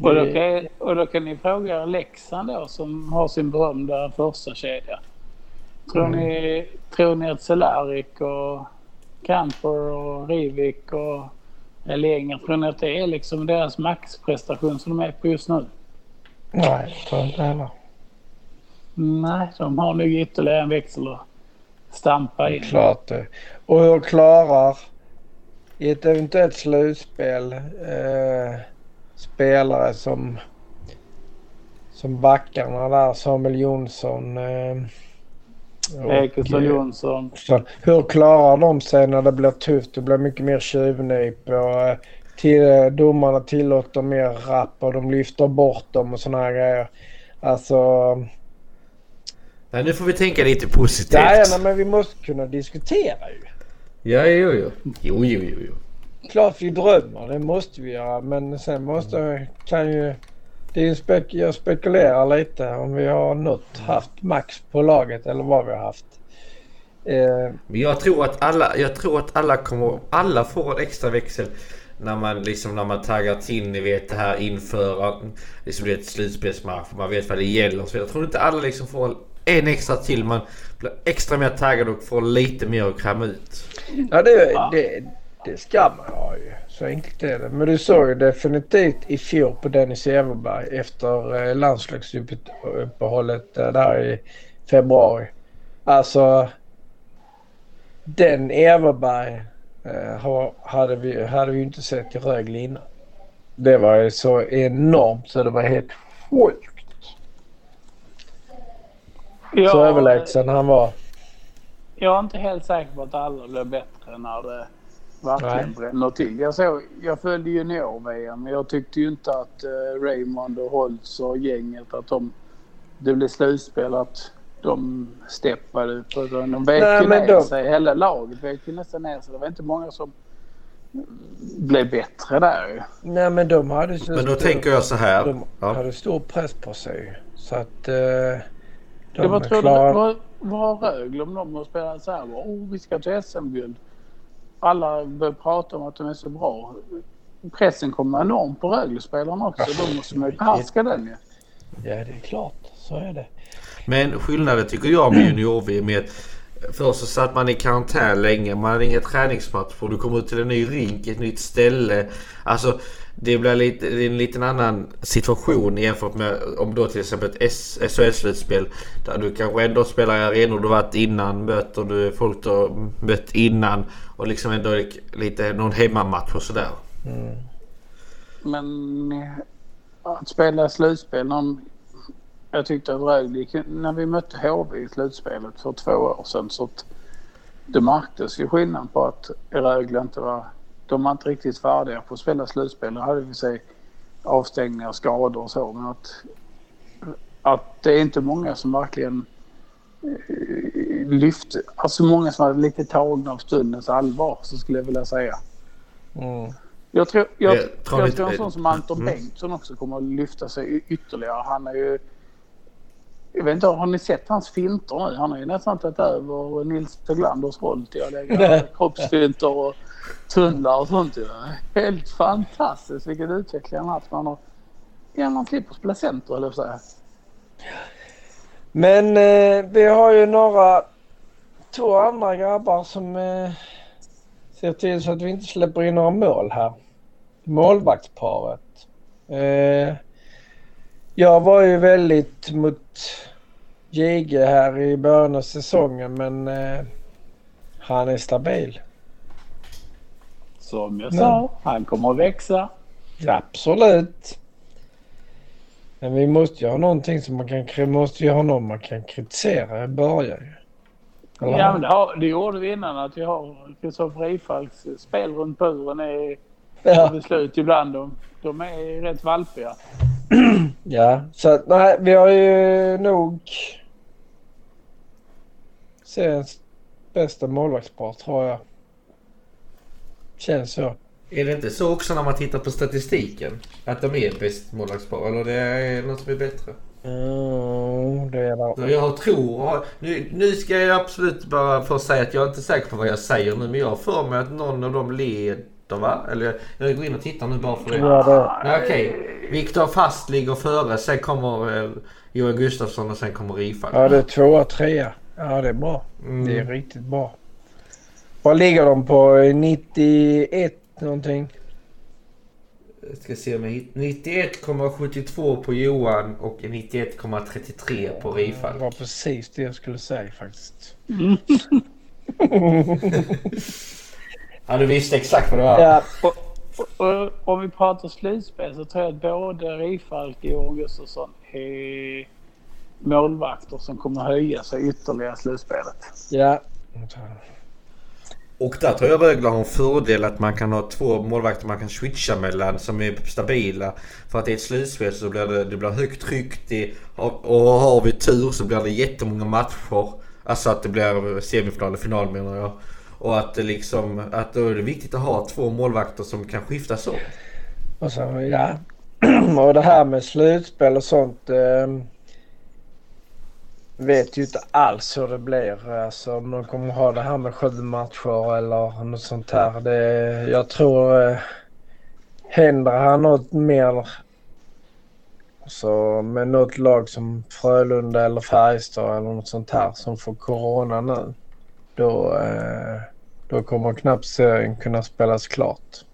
Och då, Det- kan, och då kan ni fråga Leksand då som har sin berömda första kedja. Tror, Mm. ni, tror ni att Cehlárik och Kamper och Rivik och Ellinger, tror ni att det är liksom deras maxprestation som de är på just nu? Nej, tror jag inte heller. Nej, de har nog ytterligare en växel att stampa in. Klart det. Och hur klarar i ett eventuellt slutspel eh, spelare som som backarna där, Samuel Jonsson. Eh, Ekesson Jonsson. Så hur klarar de sig när det blir tufft? Det blir mycket mer tjuvnyp och eh, till, eh, domarna tillåter mer rapp och de lyfter bort dem och såna här grejer. Alltså, Nej, nu får vi tänka lite positivt. ja, men vi måste kunna diskutera ju. Ja, jo, jo. Jo, jo, jo, jo. Klart vi drömmer, det måste vi göra. Men sen måste, kan ju... Det är spek, jag spekulerar lite om vi har nått, haft max på laget eller vad vi har haft. Eh, Men jag tror att alla, jag tror att alla kommer, alla får en extra växel när man liksom när man taggar till, ni vet det här inför liksom det är ett slutspelsmatch, man vet vad det gäller och så. Jag tror inte alla liksom får en extra till, man blir extra mer taggad och får lite mer att kräma ut. ja, det, det, det ska man ha ju. Så enkelt är det. Men du såg ju definitivt i fjol på Dennis Everberg efter eh, landslagsuppehållet eh, där i februari. Alltså den Everberg eh, hade, vi, hade vi inte sett i Rögle innan. Det var ju så enormt så det var helt sjukt. Så överlägsen han var. Jag är inte helt säker på att alla blir bättre när det verkligen Nej. bränner till. Jag, såg, jag följde junior-VM men jag tyckte ju inte att uh, Raymond och Holtz och gänget att de... Det blev slutspel att de steppade upp. och De vek Nej, ner sig. Hela laget vek ju nästan ner sig. Det var inte många som blev bättre där. Nej men de hade så Men då stor, tänker jag så här. de Ja. hade stor press på sig. Så att eh, Det de var, är tror du, klara. vad, vad har Rögle om de har spelat så här? Oh, vi ska till SM-guld. Alla börjar prata om att de är så bra. Pressen kommer enormt på Rögle-spelarna också. Då måste man ju behärska den ju. Ja det är klart. Så är det. Men skillnaden tycker jag med junior-VM är att Först så satt man i karantän länge. Man hade inga träningsmatcher. Du kom ut till en ny rink, ett nytt ställe. Alltså det blir lite, det en liten annan situation jämfört med om då till exempel ett SHL-slutspel. Där du kanske ändå spelar i arenor du varit innan. Möter du folk du har mött innan. Och liksom ändå lite någon hemmamatch och sådär. Mm. Men eh, att spela slutspel. Någon, jag tyckte att Rögle när vi mötte HV i slutspelet för två år sedan så att det märktes ju skillnad på att Rögle inte var... De var inte riktigt färdiga på att spela slutspel. Då hade vi sig avstängningar, skador och så. Men att, att det är inte många som verkligen eh, lyfte. Alltså många som hade lite tagna av stundens allvar så skulle jag vilja säga. Mm. Jag tror, jag, Jag jag tror tror, en sån som Anton Mm. Bengtsson också kommer att lyfta sig ytterligare. Han är ju... Jag vet inte, har ni sett hans finter nu? Han har ju nästan tagit över Nils Teglanders roll till att lägga kroppsfinter och tunnlar och sånt. Helt fantastiskt vilken utveckling han har haft. Han har... Ja, han slipper spela center eller så. Här. Men eh, vi har ju några, två andra grabbar som eh, ser till så att vi inte släpper in några mål här. Målvaktsparet. Eh, jag var ju väldigt mot Jige här i början av säsongen men eh, han är stabil. Som jag sa, han kommer att växa. Absolut. Men vi måste ju ha någonting som man kan, måste ju ha någon man kan kritisera i början. Eller? Ja, men det, har, det gjorde vi innan att vi har Kristoffer Ifalks spel runt buren är ja. beslut ibland. De, de är rätt valpiga. ja, så att nej, vi har ju nog... Sen bästa målvaktspar tror jag. Känns så. Är det inte så också när man tittar på statistiken? Att de är bäst målvaktspar? Eller det är något som är bättre? Mm, det är det. Jag tror... Nu, nu ska jag absolut bara få säga att jag är inte säker på vad jag säger nu. Men jag har för mig att någon av dem leder va? Eller jag går in och tittar nu bara för det. Ja, det. Nej, okej. Viktor Fast ligger före. Sen kommer eh, Johan Gustafsson och sen kommer Rifalk. Ja, det är tvåa, trea. Ja, det är bra. Mm. Det är riktigt bra. Vad ligger de på? 91 någonting? Jag ska se om jag 91,72 på Johan och 91,33 på Rifalk. Det var precis det jag skulle säga faktiskt. ja, du visste exakt vad det var. Ja. Och, och, och, om vi pratar slutspel så tror jag att både Rifalk och Gustafsson är målvakter som kommer höja sig ytterligare i slutspelet. Ja. Och där tror jag Rögle har en fördel att man kan ha två målvakter man kan switcha mellan som är stabila. För att i ett slutspel så blir det, det blir högt tryck. Det, och har vi tur så blir det jättemånga matcher. Alltså att det blir semifinal och final menar jag. Och att det liksom, att då är det viktigt att ha två målvakter som kan skiftas om. Och så, ja. och det här med slutspel och sånt. Eh vet ju inte alls hur det blir. Alltså, om de kommer ha det här med sju matcher eller något sånt här. Det, jag tror eh, händer här något mer så med något lag som Frölunda eller Färjestad eller något sånt här som får corona nu. Då, eh, då kommer knappt serien kunna spelas klart.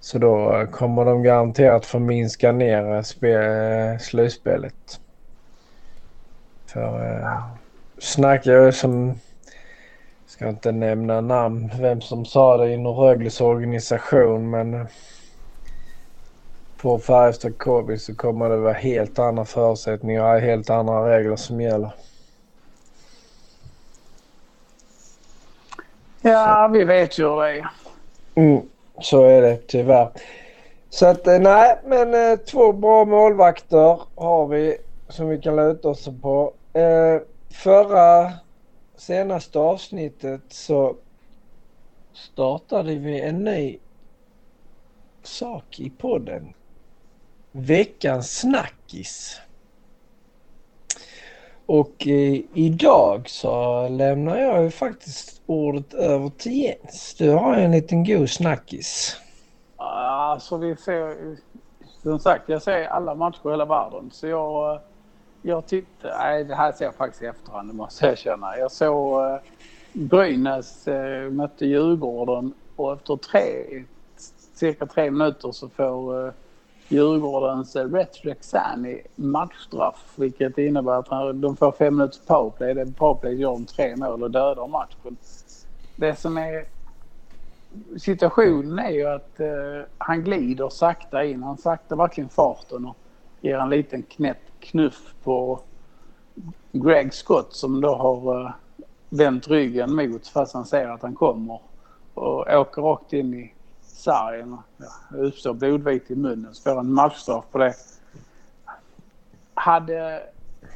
Så då kommer de garanterat få minska ner eh, spe, eh, slutspelet. För eh, snackar jag som, ska inte nämna namn, vem som sa det inom Rögles organisation men på Färjestad Kobi så kommer det vara helt andra förutsättningar och helt andra regler som gäller. Ja, vi vet ju hur det är. Mm, så är det tyvärr. Så att eh, nej, men eh, två bra målvakter har vi som vi kan luta oss på. Eh, förra senaste avsnittet så startade vi en ny sak i podden. Veckans snackis. Och eh, idag så lämnar jag ju faktiskt ordet över till Jens. Du har en liten god snackis. Alltså vi ser, som sagt jag ser alla matcher i hela världen så jag eh, jag tyckte, nej det här ser jag faktiskt i efterhand, det måste jag erkänna. Jag såg eh, Brynäs eh, mötte Djurgården och efter tre, cirka tre minuter så får eh, Djurgårdens eh, Retrexani matchstraff. Vilket innebär att de får fem minuters powerplay. Det powerplay gör de tre mål och dödar matchen. Det som är situationen är ju att eh, han glider sakta in. Han saktar verkligen farten och ger en liten knäpp knuff på Greg Scott som då har eh, vänt ryggen mot fast han ser att han kommer och åker rakt in i sargen. Ja, uppstår blodvit i munnen så får en matchstraff på det. Hade,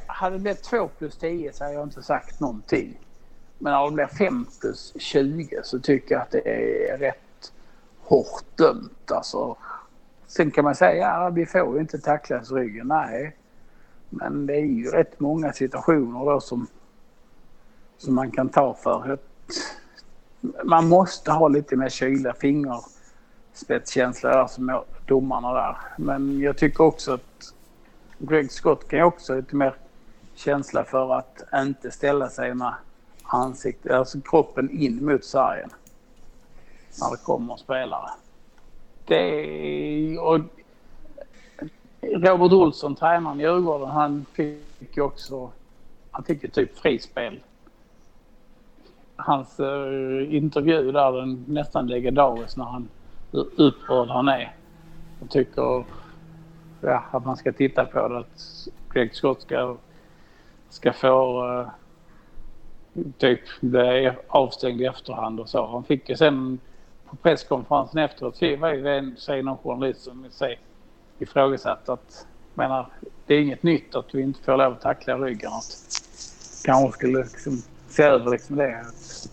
hade det blivit 2 plus 10 så hade jag inte sagt någonting. Men när det blir 5 plus 20 så tycker jag att det är rätt hårt dömt. Alltså, sen kan man säga att ja, vi får ju inte tacklas ryggen. Nej, men det är ju rätt många situationer då som, som man kan ta för. Man måste ha lite mer kyla fingerspetskänsla där som domarna där. Men jag tycker också att Greg Scott kan ju också ha lite mer känsla för att inte ställa sig med ansiktet, alltså kroppen in mot sargen. När det kommer spelare. Det och Robert Olsson, tränaren i Djurgården, han fick ju också... Han fick ju typ frispel. Hans uh, intervju där, den nästan legendarisk när han upprörd han är. Och tycker ja, att man ska titta på det. Att Greg Scott ska, ska få uh, typ bli avstängd i efterhand och så. Han fick ju sen på presskonferensen efteråt, säger någon journalist som säger ifrågasatt att menar, det är inget nytt att vi inte får lov att tackla ryggen. Att kanske skulle liksom se över liksom det. Att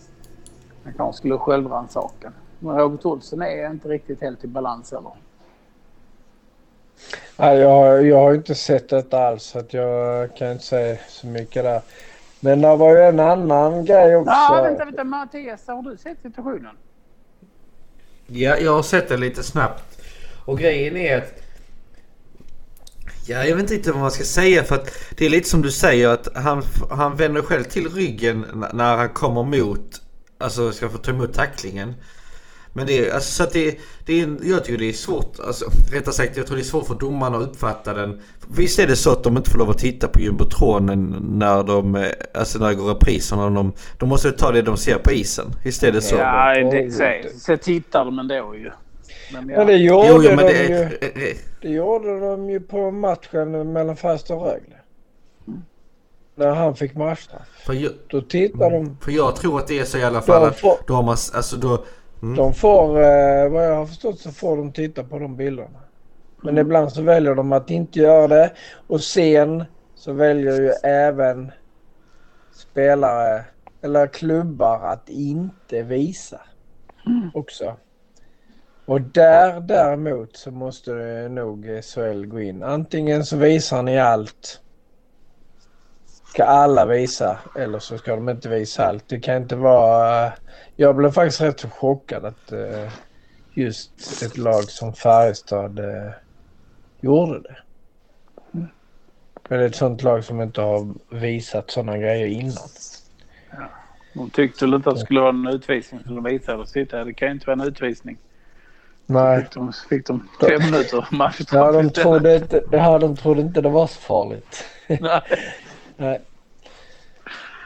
han kanske skulle självrannsakan. Men Robert Olsson är inte riktigt helt i balans heller. Nej, jag, jag har inte sett detta alls så att jag kan inte säga så mycket där. Men det var ju en annan grej också. Ja, vänta, vänta. Mattias, har du sett situationen? Ja, jag har sett det lite snabbt. Och grejen är att... Ja, jag vet inte riktigt vad man ska säga för att det är lite som du säger att han, han vänder själv till ryggen när han kommer mot, alltså ska få ta emot tacklingen. Men det är, alltså, så att det, det är, jag tycker det är svårt, alltså rättare sagt jag tror det är svårt för domarna att uppfatta den. Visst är det så att de inte får lov att titta på jumbotronen när de, eh, alltså när det går repriserna. De, de måste ta det de ser på isen. Visst är det så? Ja, det, så, tittar de ändå ju. Men Ja, det gjorde, Jo, jo, men de det... ju, eh, eh, det gjorde de ju på matchen mellan Färjestad och Rögle. När han fick matchstraff. För jag, Då tittar de. för jag tror att det är så i alla fall De att då har man, alltså då... Mm. de får eh, vad jag har förstått så får de titta på de bilderna. Men ibland så väljer de att inte göra det. Och sen så väljer ju även spelare eller klubbar att inte visa också. Och där däremot så måste det nog SHL gå in. Antingen så visar ni allt. Ska alla visa eller så ska de inte visa allt. Det kan inte vara... Jag blev faktiskt rätt så chockad att eh, just ett lag som Färjestad eh, gjorde det. För det är ett sånt lag som inte har visat sådana grejer innan. De tyckte väl inte att det skulle vara en utvisning som de visade. Jag, det kan ju inte vara en utvisning. Nej. Fick de, fick de fem minuter match. Ja, de trodde inte, ja, de trodde inte det var så farligt. Nej. Nej.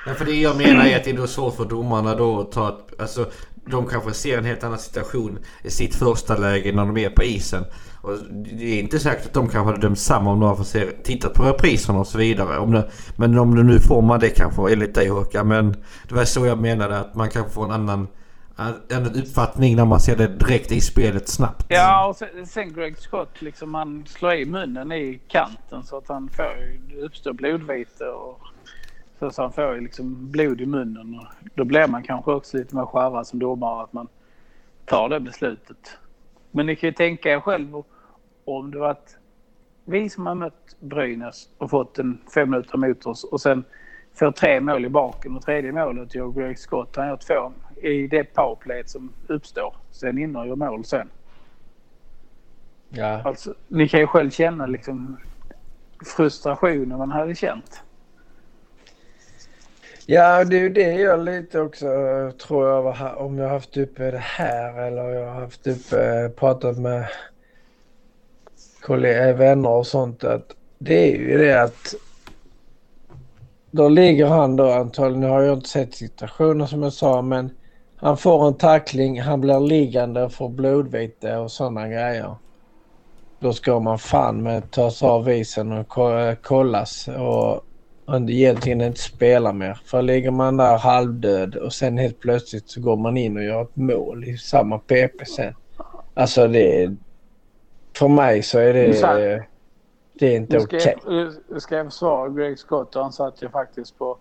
Ja, för det jag menar är att det är då svårt för domarna då att ta ett, alltså de kanske ser en helt annan situation i sitt första läge när de är på isen. Och det är inte säkert att de kanske hade dömt samma om de hade tittat på repriserna och så vidare. Om det, men om det nu får man det kanske enligt dig Håkan. Men det var så jag menade att man kanske får en annan, en uppfattning när man ser det direkt i spelet snabbt. Ja, och sen, sen Greg Scott liksom han slår i munnen i kanten så att han får det uppstår blodvite och så, så han får liksom blod i munnen. Och då blir man kanske också lite mer skärrad som domare att man tar det beslutet. Men ni kan ju tänka er själv om det varit vi som har mött Brynäs och fått en fem minuter mot oss och sen får tre mål i baken och tredje målet gör Greg Scott. Han gör två i det powerplayet som uppstår. Sen in och gör mål sen. Ja. Alltså, ni kan ju själv känna liksom frustrationen man hade känt. Ja, det är ju det jag lite också tror jag var om jag har haft uppe det här eller jag har haft uppe pratat med kollegor, vänner och sånt. Att det är ju det att då ligger han då antagligen, nu har jag inte sett situationen som jag sa, men han får en tackling, han blir liggande får blodvite och sådana grejer. Då ska man fan med tas av isen och ko- kollas och egentligen inte spela mer. För ligger man där halvdöd och sen helt plötsligt så går man in och gör ett mål i samma PP sen. Alltså det är... För mig så är det... Det är inte okej. jag, nu ska jag försvara Greg Scott och han satt ju faktiskt på,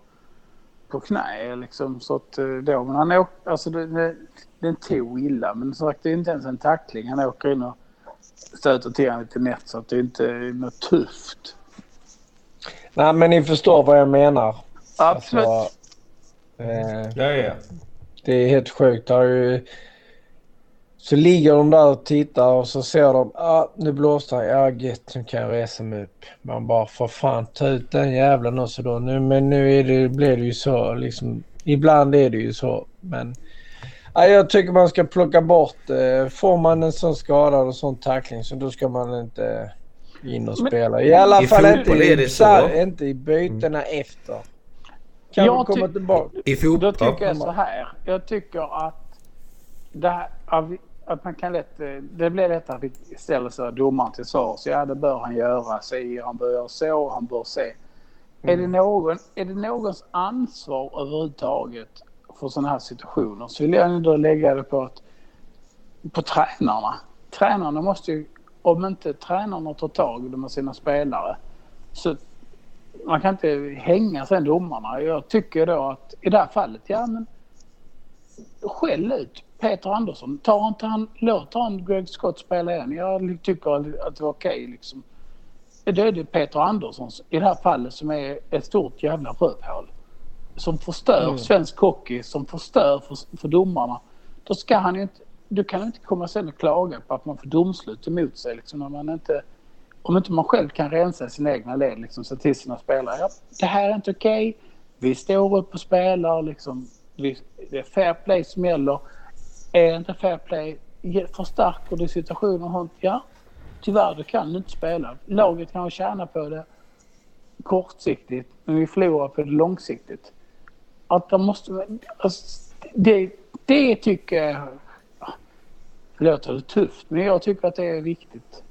på knä liksom. Så att eh, då, men han åkte, alltså det, det, den tog illa men som sagt det är inte ens en tackling. Han åker in och stöter till honom lite nätt så att det inte är något tufft. Nej men ni förstår vad jag menar. Absolut. Alltså, eh, Ja, ja. det är helt sjukt. Det har ju... Så ligger de där och tittar och så ser de ah, nu blåste han. Ja gött nu kan jag resa mig upp. Man bara för fan ta ut den jävlen också då. Nu, men nu är det, blir det ju så liksom. Ibland är det ju så. Men ja, jag tycker man ska plocka bort. Eh, får man en sån skada och sån tackling så då ska man inte in och Men- spela. I alla I fall inte i, det så. Mm. inte i bytena efter. Kan Jag komma tillbaka? I Då fotboll. tycker jag så här. Jag tycker att det här, att man kan lätt, det blir lätt att vi ställer sig domaren till svars. Ja, det bör han göra. Säger han bör göra så, han bör se. Är, det någon, är det någons ansvar överhuvudtaget för sådana här situationer så vill jag ändå lägga det på, att, på tränarna. Tränarna måste ju, om inte tränarna tar tag i med sina spelare så man kan inte hänga sen domarna. Jag tycker då att i det här fallet, ja men skäll ut Peter Andersson. Tar inte han, låter han Greg Scott spela igen. Jag tycker att det var okej okay, liksom. Det är det Peter Andersson i det här fallet som är ett stort jävla rövhål. Som förstör mm. svensk hockey, som förstör för, för domarna. Då ska han inte... Du kan inte komma sen och klaga på att man får domslut emot sig liksom när man inte... Om inte man själv kan rensa sina egna led liksom, så till sina spelare. Ja, det här är inte okej. Okay. Vi står upp och spelar liksom. Det är fair play som gäller. Är inte fair play, förstärker du situationen? Ja, tyvärr du kan inte spela. Laget kan tjäna på det kortsiktigt, men vi förlorar på det långsiktigt. Att de måste... Alltså, det, det tycker jag... Det låter tufft, men jag tycker att det är viktigt.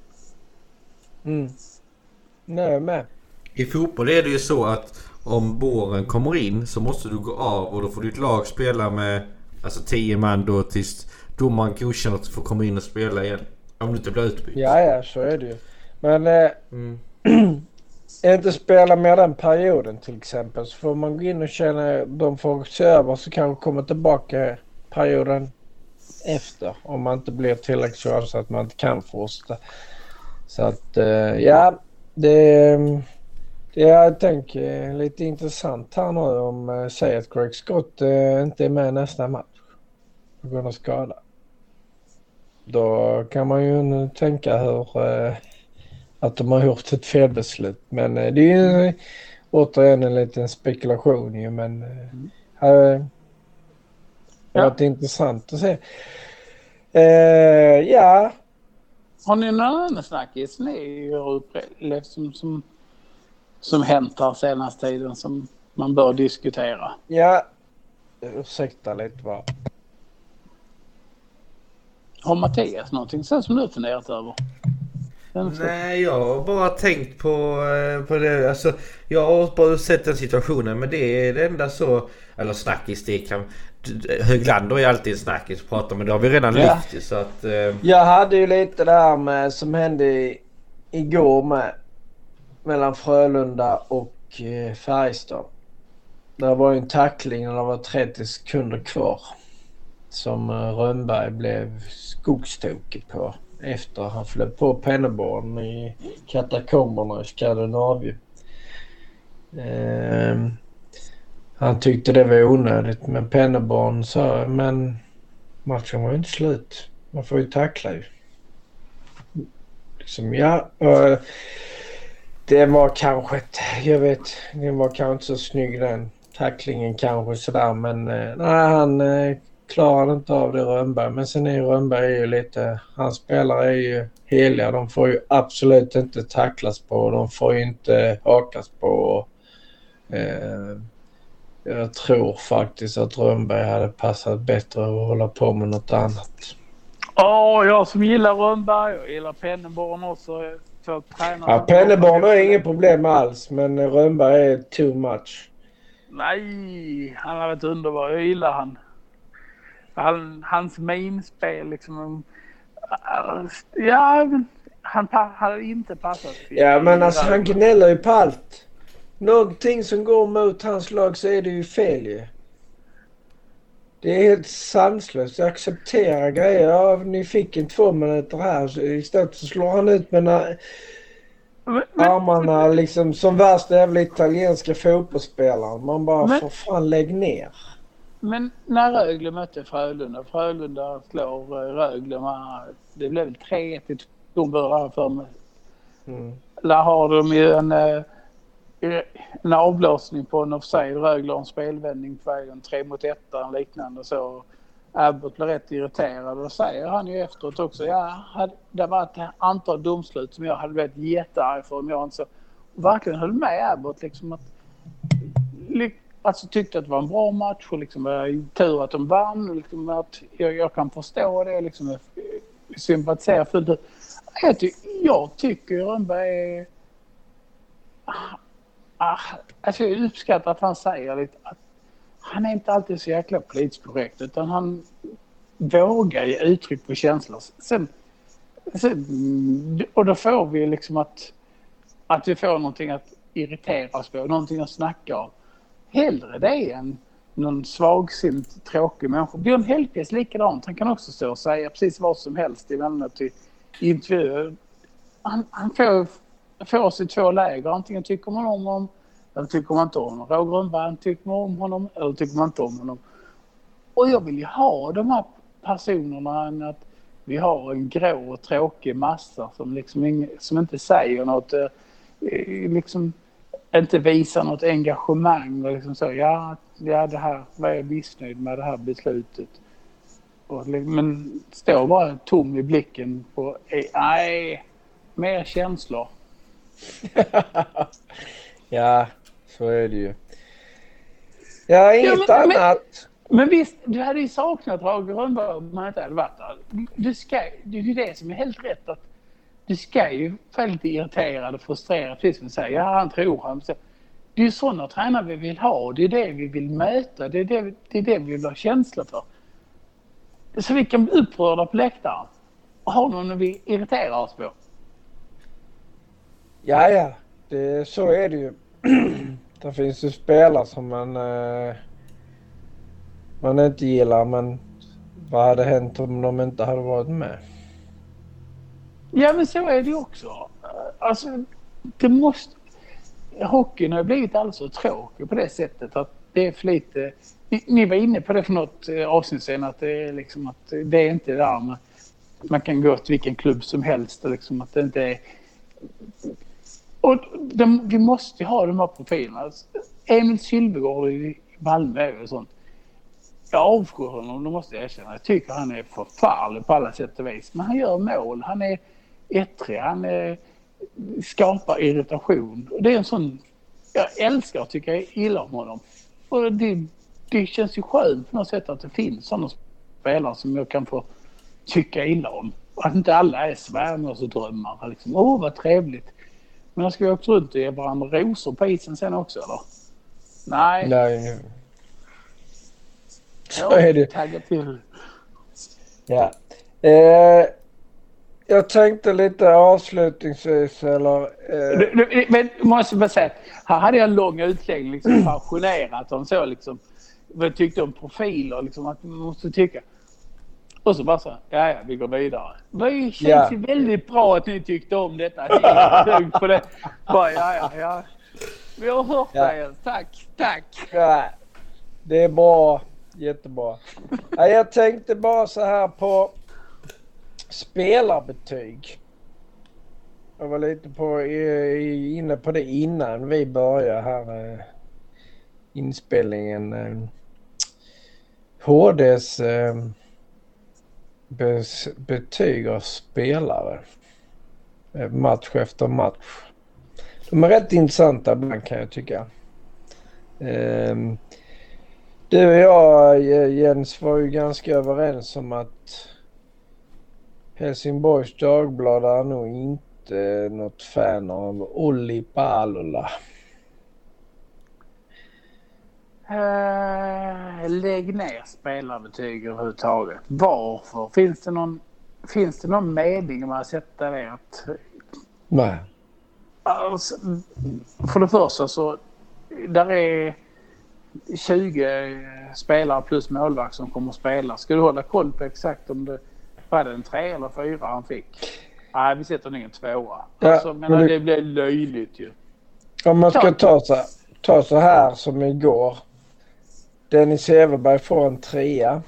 Mm. Nej, med. I fotboll är det ju så att om båren kommer in så måste du gå av och då får ditt lag spela med alltså 10 man då tills domaren godkänner att du får komma in och spela igen. Om du inte blir utbytt. Ja, ja, så är det ju. Men eh, mm. inte spela med den perioden till exempel så får man gå in och känna de får se över så kanske komma tillbaka perioden efter om man inte blir tillräckligt så att man inte kan fortsätta. Så att eh, ja, det, det jag tänker lite intressant här nu om eh, säger att Greg Scott eh, inte är med nästa match på grund av skada. Då kan man ju tänka hur eh, att de har gjort ett felbeslut. Men eh, det är ju återigen en liten spekulation ju. Men mm. det har varit intressant att se. Ja. Har ni någon annan snackis ni har upplevt som, som, som hänt här senaste tiden som man bör diskutera? Ja, ursäkta lite bara. Har Mattias någonting sen som du funderat över? Nej, jag har bara tänkt på, eh, på det. Alltså, jag har bara sett den situationen. Men det är det enda så... Eller snackis, det kan... Höglander är alltid en snackis att prata men det har vi redan ja. lyft så att... Eh... Jag hade ju lite där med som hände i, igår med. Mellan Frölunda och eh, Färjestad. Det var ju en tackling när det var 30 sekunder kvar. Som eh, Rönnberg blev skogstokig på efter han flög på Penneborn i katakomberna i Skandinavien. Eh, han tyckte det var onödigt men Penneborn sa men matchen var ju inte slut. Man får ju tackla ju. Liksom, ja, och det var kanske ett, jag vet, den var kanske inte så snygg den tacklingen kanske sådär men eh, nej han eh, klarade inte av det Rönnberg. Men sen är Rönnberg ju lite... Hans spelare är ju heliga. De får ju absolut inte tacklas på. De får ju inte hakas på. Eh, jag tror faktiskt att Rönnberg hade passat bättre att hålla på med något annat. Ja, oh, jag som gillar Rönnberg Jag gillar Penneborn också. För ja, Penneborn har inget problem alls, men Rönnberg är too much. Nej, han har varit underbar. Jag gillar han. Han, hans minspel liksom. Ja, han hade inte passat. Ja, men alltså han gnäller ju på allt. Någonting som går mot hans lag så är det ju fel ju. Det är helt sanslöst. Jag accepterar grejer. Ja, ni fick en två minuter här. Istället så slår han ut med men, armarna liksom som värsta jävla italienska fotbollsspelaren. Man bara, men, för fan lägg ner. Men när Rögle mötte Frölunda, Frölunda slår eh, Rögle med, det blev väl 3-1 i Tornbura för mig. Mm. Där har de ju en, eh, Eh, en avblåsning på en offside. Rögle har en spelvändning på vägen tre mot 1 och liknande så. Abbott blir rätt irriterad och säger han ju efteråt också. Ja, det var ett antal domslut som jag hade blivit jättearg för om jag inte så verkligen höll med Abbott liksom att alltså tyckte att det var en bra match och liksom eh, tur att de vann. Liksom att jag, jag kan förstå det liksom. Eh, sympatisera fullt ut. Jag, ty, jag tycker Rönnberg är... Ah, alltså jag uppskattar att han säger lite att han är inte alltid så jäkla politiskt korrekt utan han vågar ge uttryck på känslor. Sen, sen, och då får vi liksom att, att vi får någonting att irriteras på, någonting att snacka om. Hellre det än någon svagsint, tråkig människa. Björn Hellkvist likadant. Han kan också stå och säga precis vad som helst emellanåt i intervjuer. Han, han får, får oss i två läger. Antingen tycker man om honom eller tycker man inte om honom. Roger Rönnberg tycker man om honom eller tycker man inte om honom. Och jag vill ju ha de här personerna än att vi har en grå och tråkig massa som liksom ing, som inte säger något. Eh, liksom inte visar något engagemang och liksom så. Ja, ja det här var jag missnöjd med det här beslutet. Och, men står bara tom i blicken på eh, nej, mer känslor. ja, så är det ju. Ja, inget ja, men, annat. Men, men visst, du hade ju saknat Roger Rönnberg om han inte hade varit där. Du ska, det är ju det som är helt rätt att du ska ju vara lite irriterad och frustrerad precis som du säger. Ja, han tror han. Det är ju sådana tränare vi vill ha. Det är det vi vill möta. Det är det, det, är det vi vill ha känsla för. Så vi kan bli upprörda på läktaren och ha någon vi irriterar oss på. Ja, ja. Det, så är det ju. det finns ju spelare som man, eh, man inte gillar men vad hade hänt om de inte hade varit med? Ja men så är det ju också. Alltså det måste... Hockeyn har blivit alldeles så tråkig på det sättet att det är för lite... Ni, ni var inne på det för något eh, avsnitt sen att det är liksom att det är inte där med man kan gå till vilken klubb som helst och liksom att det inte är... Och de, vi måste ju ha de här profilerna. Emil Sylvegård i Malmö och sånt. Jag avskyr honom, det måste jag erkänna. Jag tycker han är förfärlig på alla sätt och vis. Men han gör mål. Han är ettrig. Han är, skapar irritation. Och det är en sån... Jag älskar och tycker illa om honom. Och det, det känns ju skönt på något sätt att det finns sådana spelare som jag kan få tycka illa om. Att inte alla är svärmorsdrömmar. Liksom, Åh, vad trevligt. Men ska vi åka runt och ge varandra rosor på isen sen också eller? Nej. Nej. Så är det. Tagga till. Ja. Eh, jag tänkte lite avslutningsvis eller... Eh... Men måste bara säga, här hade jag en lång utläggning liksom passionerat om så liksom. Vad jag tyckte om profiler liksom att man måste tycka. Och så bara så, ja ja vi går vidare. Det känns ja. ju väldigt bra att ni tyckte om detta. på det. Bara, ja ja ja. Vi har hört ja. dig. Tack, tack. Ja. Det är bra. Jättebra. Ja, jag tänkte bara så här på Spelarbetyg. Jag var lite på, inne på det innan vi började här eh, inspelningen. HDs eh, betyg av spelare. Eh, match efter match. De är rätt intressanta ibland kan jag tycka. Ehm, du och jag Jens var ju ganska överens om att Helsingborgs Dagblad är nog inte något fan av Olli Palola. Uh, lägg ner spelarbetyg överhuvudtaget. Varför? Finns det någon, finns det någon mening med att sätta det? Att, Nej. Alltså, för det första så där är 20 spelare plus målvakt som kommer att spela. Ska du hålla koll på exakt om det var det en tre eller fyra han fick? Nej, vi sätter ner en tvåa. Ja, alltså, men det, det blir löjligt ju. Om man ska ta så, ta så här som igår. Dennis Everberg får en trea.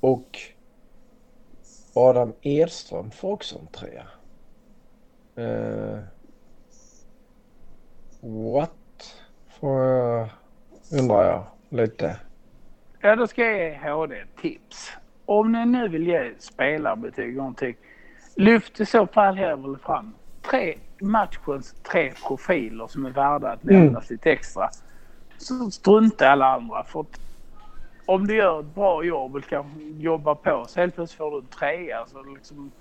Och Adam Edström får också en trea. Uh, what? Får jag, undrar jag lite. Ja, då ska jag ge HD ett tips om ni nu vill ge spelarbetyg någonting, lyft i så fall hellre fram tre, matchens tre profiler som är värda att nämnas mm. lite extra. Så strunta alla andra. För om du gör ett bra jobb och kan jobba på så helt plötsligt får du en trea. Så liksom,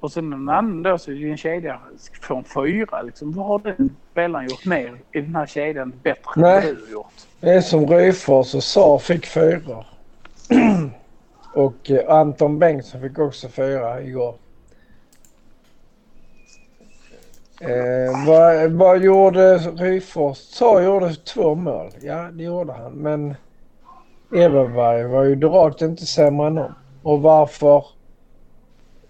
och sen en annan då så din kedja får en fyra. Liksom. Vad har den spelaren gjort mer i den här kedjan bättre Nej. än du gjort? Det är som Ryfors och Sa fick fyra. Och eh, Anton Bengtsson fick också fyra igår. Eh, vad, vad gjorde Ryfors? Sa gjorde två mål. Ja, det gjorde han. Men Everberg var ju rakt inte sämre än dem. Och varför?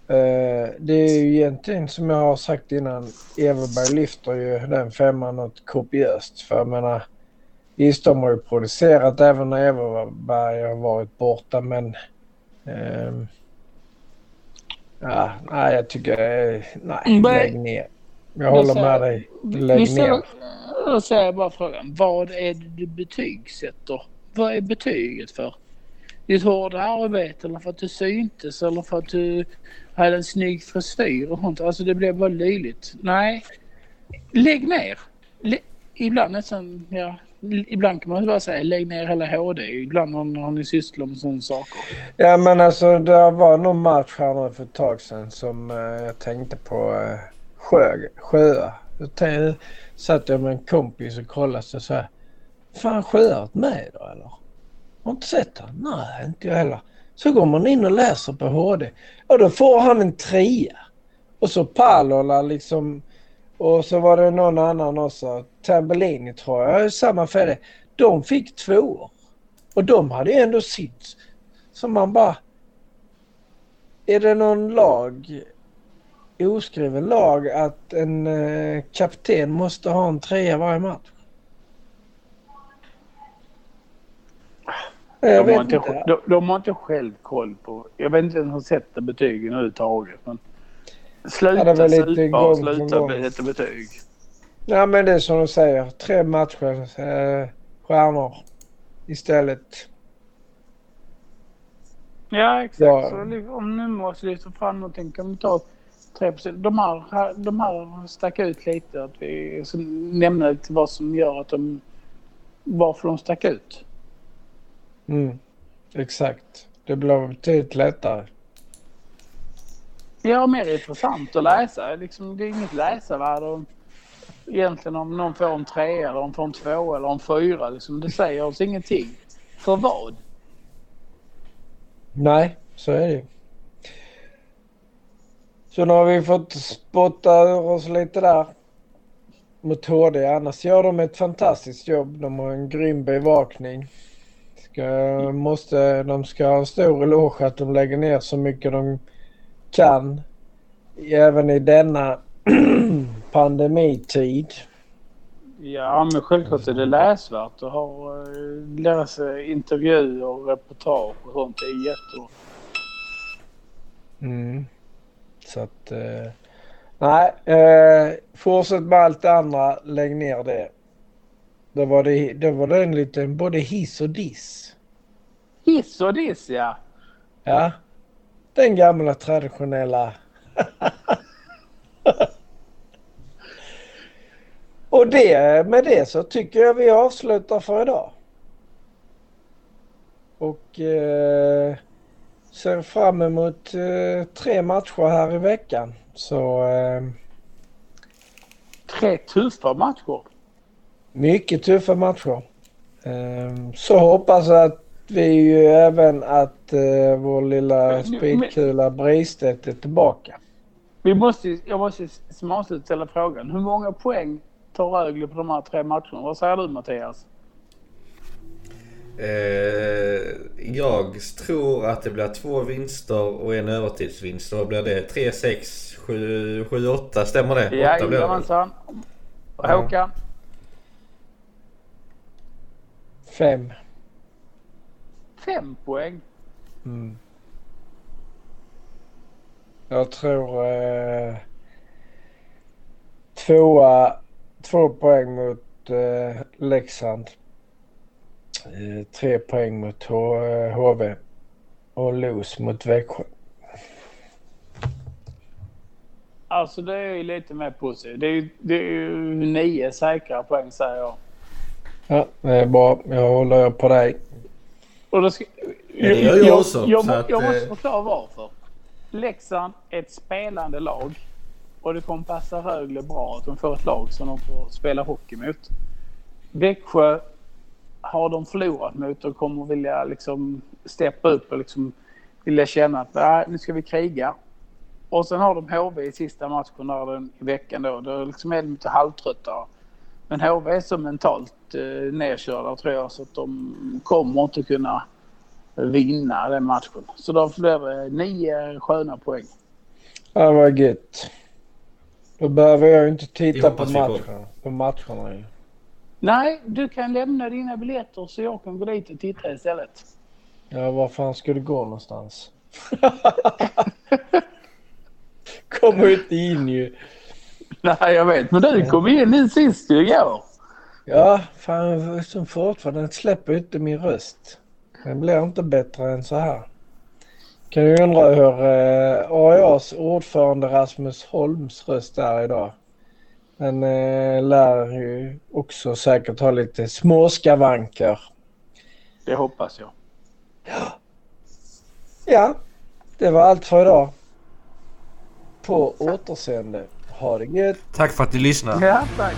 Eh, det är ju egentligen som jag har sagt innan. Everberg lyfter ju den femman något kopiöst. För jag menar. Visst, de har ju producerat även när Everberg har varit borta. Men. Eh, ja, nej, jag tycker... eh, Nej, lägg ner. Jag håller med dig. Lägg ner. Då säger jag bara frågan. Vad är det du betygsätter? Vad är betyget för? Ditt hårda arbete eller för att du syntes eller för att du hade en snygg frisyr och sånt. Alltså det blev bara löjligt. Nej. Lägg ner. Lä- ibland nästan, ja. Ibland kan man bara säga lägg ner hela HD. Ibland har, har ni sysslat med sådana saker. Ja men alltså det var någon match här nu för ett tag sedan som eh, jag tänkte på eh, Sjö, Sjöa. Då satt jag med en kompis och kollade så här. Fan sjöat med då eller? Har inte sett han? Nej inte jag heller. Så går man in och läser på HD. Och då får han en trea. Och så Palola liksom. Och så var det någon annan också. Tambellini tror jag. är Samma för. De fick två. Och de hade ju ändå sitt. Så man bara... Är det någon lag, oskriven lag, att en eh, kapten måste ha en trea varje match? Jag De har, inte, inte. de, de har inte själv koll på... Jag vet inte ens hur sätter betygen överhuvudtaget. Men Ja, sluta lite supa och sluta sätta betyg. Ja men det är som de säger. Tre matcher, eh, stjärnor istället. Ja exakt. Ja. Så om nu måste lyfta fram någonting kan vi ta 3 De här, de här stack ut lite. Att vi nämna lite vad som gör att de... Varför de stack ut. Mm. Exakt. Det blir betydligt lättare. Ja, mer intressant att läsa. Liksom, det är inget läsarvärde om, egentligen om någon får en trea eller om får en två eller en fyra. Liksom, det säger oss ingenting. För vad? Nej, så är det ju. Så nu har vi fått spotta ur oss lite där mot HD. Annars gör de ett fantastiskt jobb. De har en grym bevakning. Ska, måste, de ska ha en stor eloge att de lägger ner så mycket de kan. Även i denna pandemitid. Ja, men självklart är det läsvärt att ha eh, läsa intervjuer och reportage och sånt. Det är jättebra. Mm. Så att... Eh, nej, eh, fortsätt med allt det andra. Lägg ner det. Då var det, då var det en liten både hiss och diss. Hiss och diss, ja. Ja. Den gamla traditionella. och det, med det så tycker jag vi avslutar för idag. Och eh, ser fram emot eh, tre matcher här i veckan. Så eh, Tre tuffa matcher. mycket tuffa matcher. Eh, så hoppas jag att vi ju även att eh, vår lilla speedkula Bristedt är tillbaka. Vi måste, jag måste som avslut ställa frågan. Hur många poäng tar Rögle på de här tre matcherna? Vad säger du Mattias? Eh, jag tror att det blir två vinster och en övertidsvinst. Vad blir det? 3, 6, 7, 7 8. Stämmer det? 8 blir det väl? Jajamensan. Och Håkan? Fem. Fem poäng. Mm. Jag tror eh, tvåa, två poäng mot eh, Leksand. Eh, tre poäng mot HV. Och Los mot Växjö. Alltså det är ju lite mer positivt. Det är ju, det är ju nio säkra poäng säger jag. Ja, det är bra. Jag håller på dig. Och då ska, Ja, det gör jag också, Jag, så jag, att, jag måste eh, förklara varför. Leksand är ett spelande lag. Och det kommer passa Rögle bra att de får ett lag som de får spela hockey mot. Växjö har de förlorat mot och kommer vilja liksom steppa upp och liksom vilja känna att "Nej, nu ska vi kriga. Och sen har de HV i sista matchen där den, i veckan då. Då liksom är de lite halvtrötta. Men HV är så mentalt eh, nedkörda tror jag så att de kommer inte kunna vinna den matchen. Så då blir det nio sköna poäng. Ja, vad gött. Då behöver jag inte titta på vi på. matcherna. På matcherna. Nej, du kan lämna dina biljetter så jag kan gå dit och titta istället. Ja, var fan ska du gå någonstans? Kommer ju inte in ju. Nej, jag vet. Men du kom in nu sist ju igår. Ja, fan som fortfarande den släpper inte min röst. Den blir inte bättre än så här. Kan ju undra hur eh, AIAs ordförande Rasmus Holms röst är idag. Den eh, lär ju också säkert ha lite små skavanker. Det hoppas jag. Ja, det var allt för idag. På återseende. Ha det gött. Tack för att du lyssnade. Ja, tack.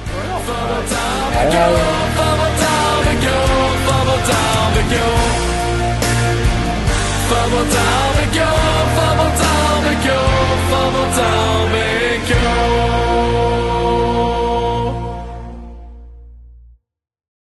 För vår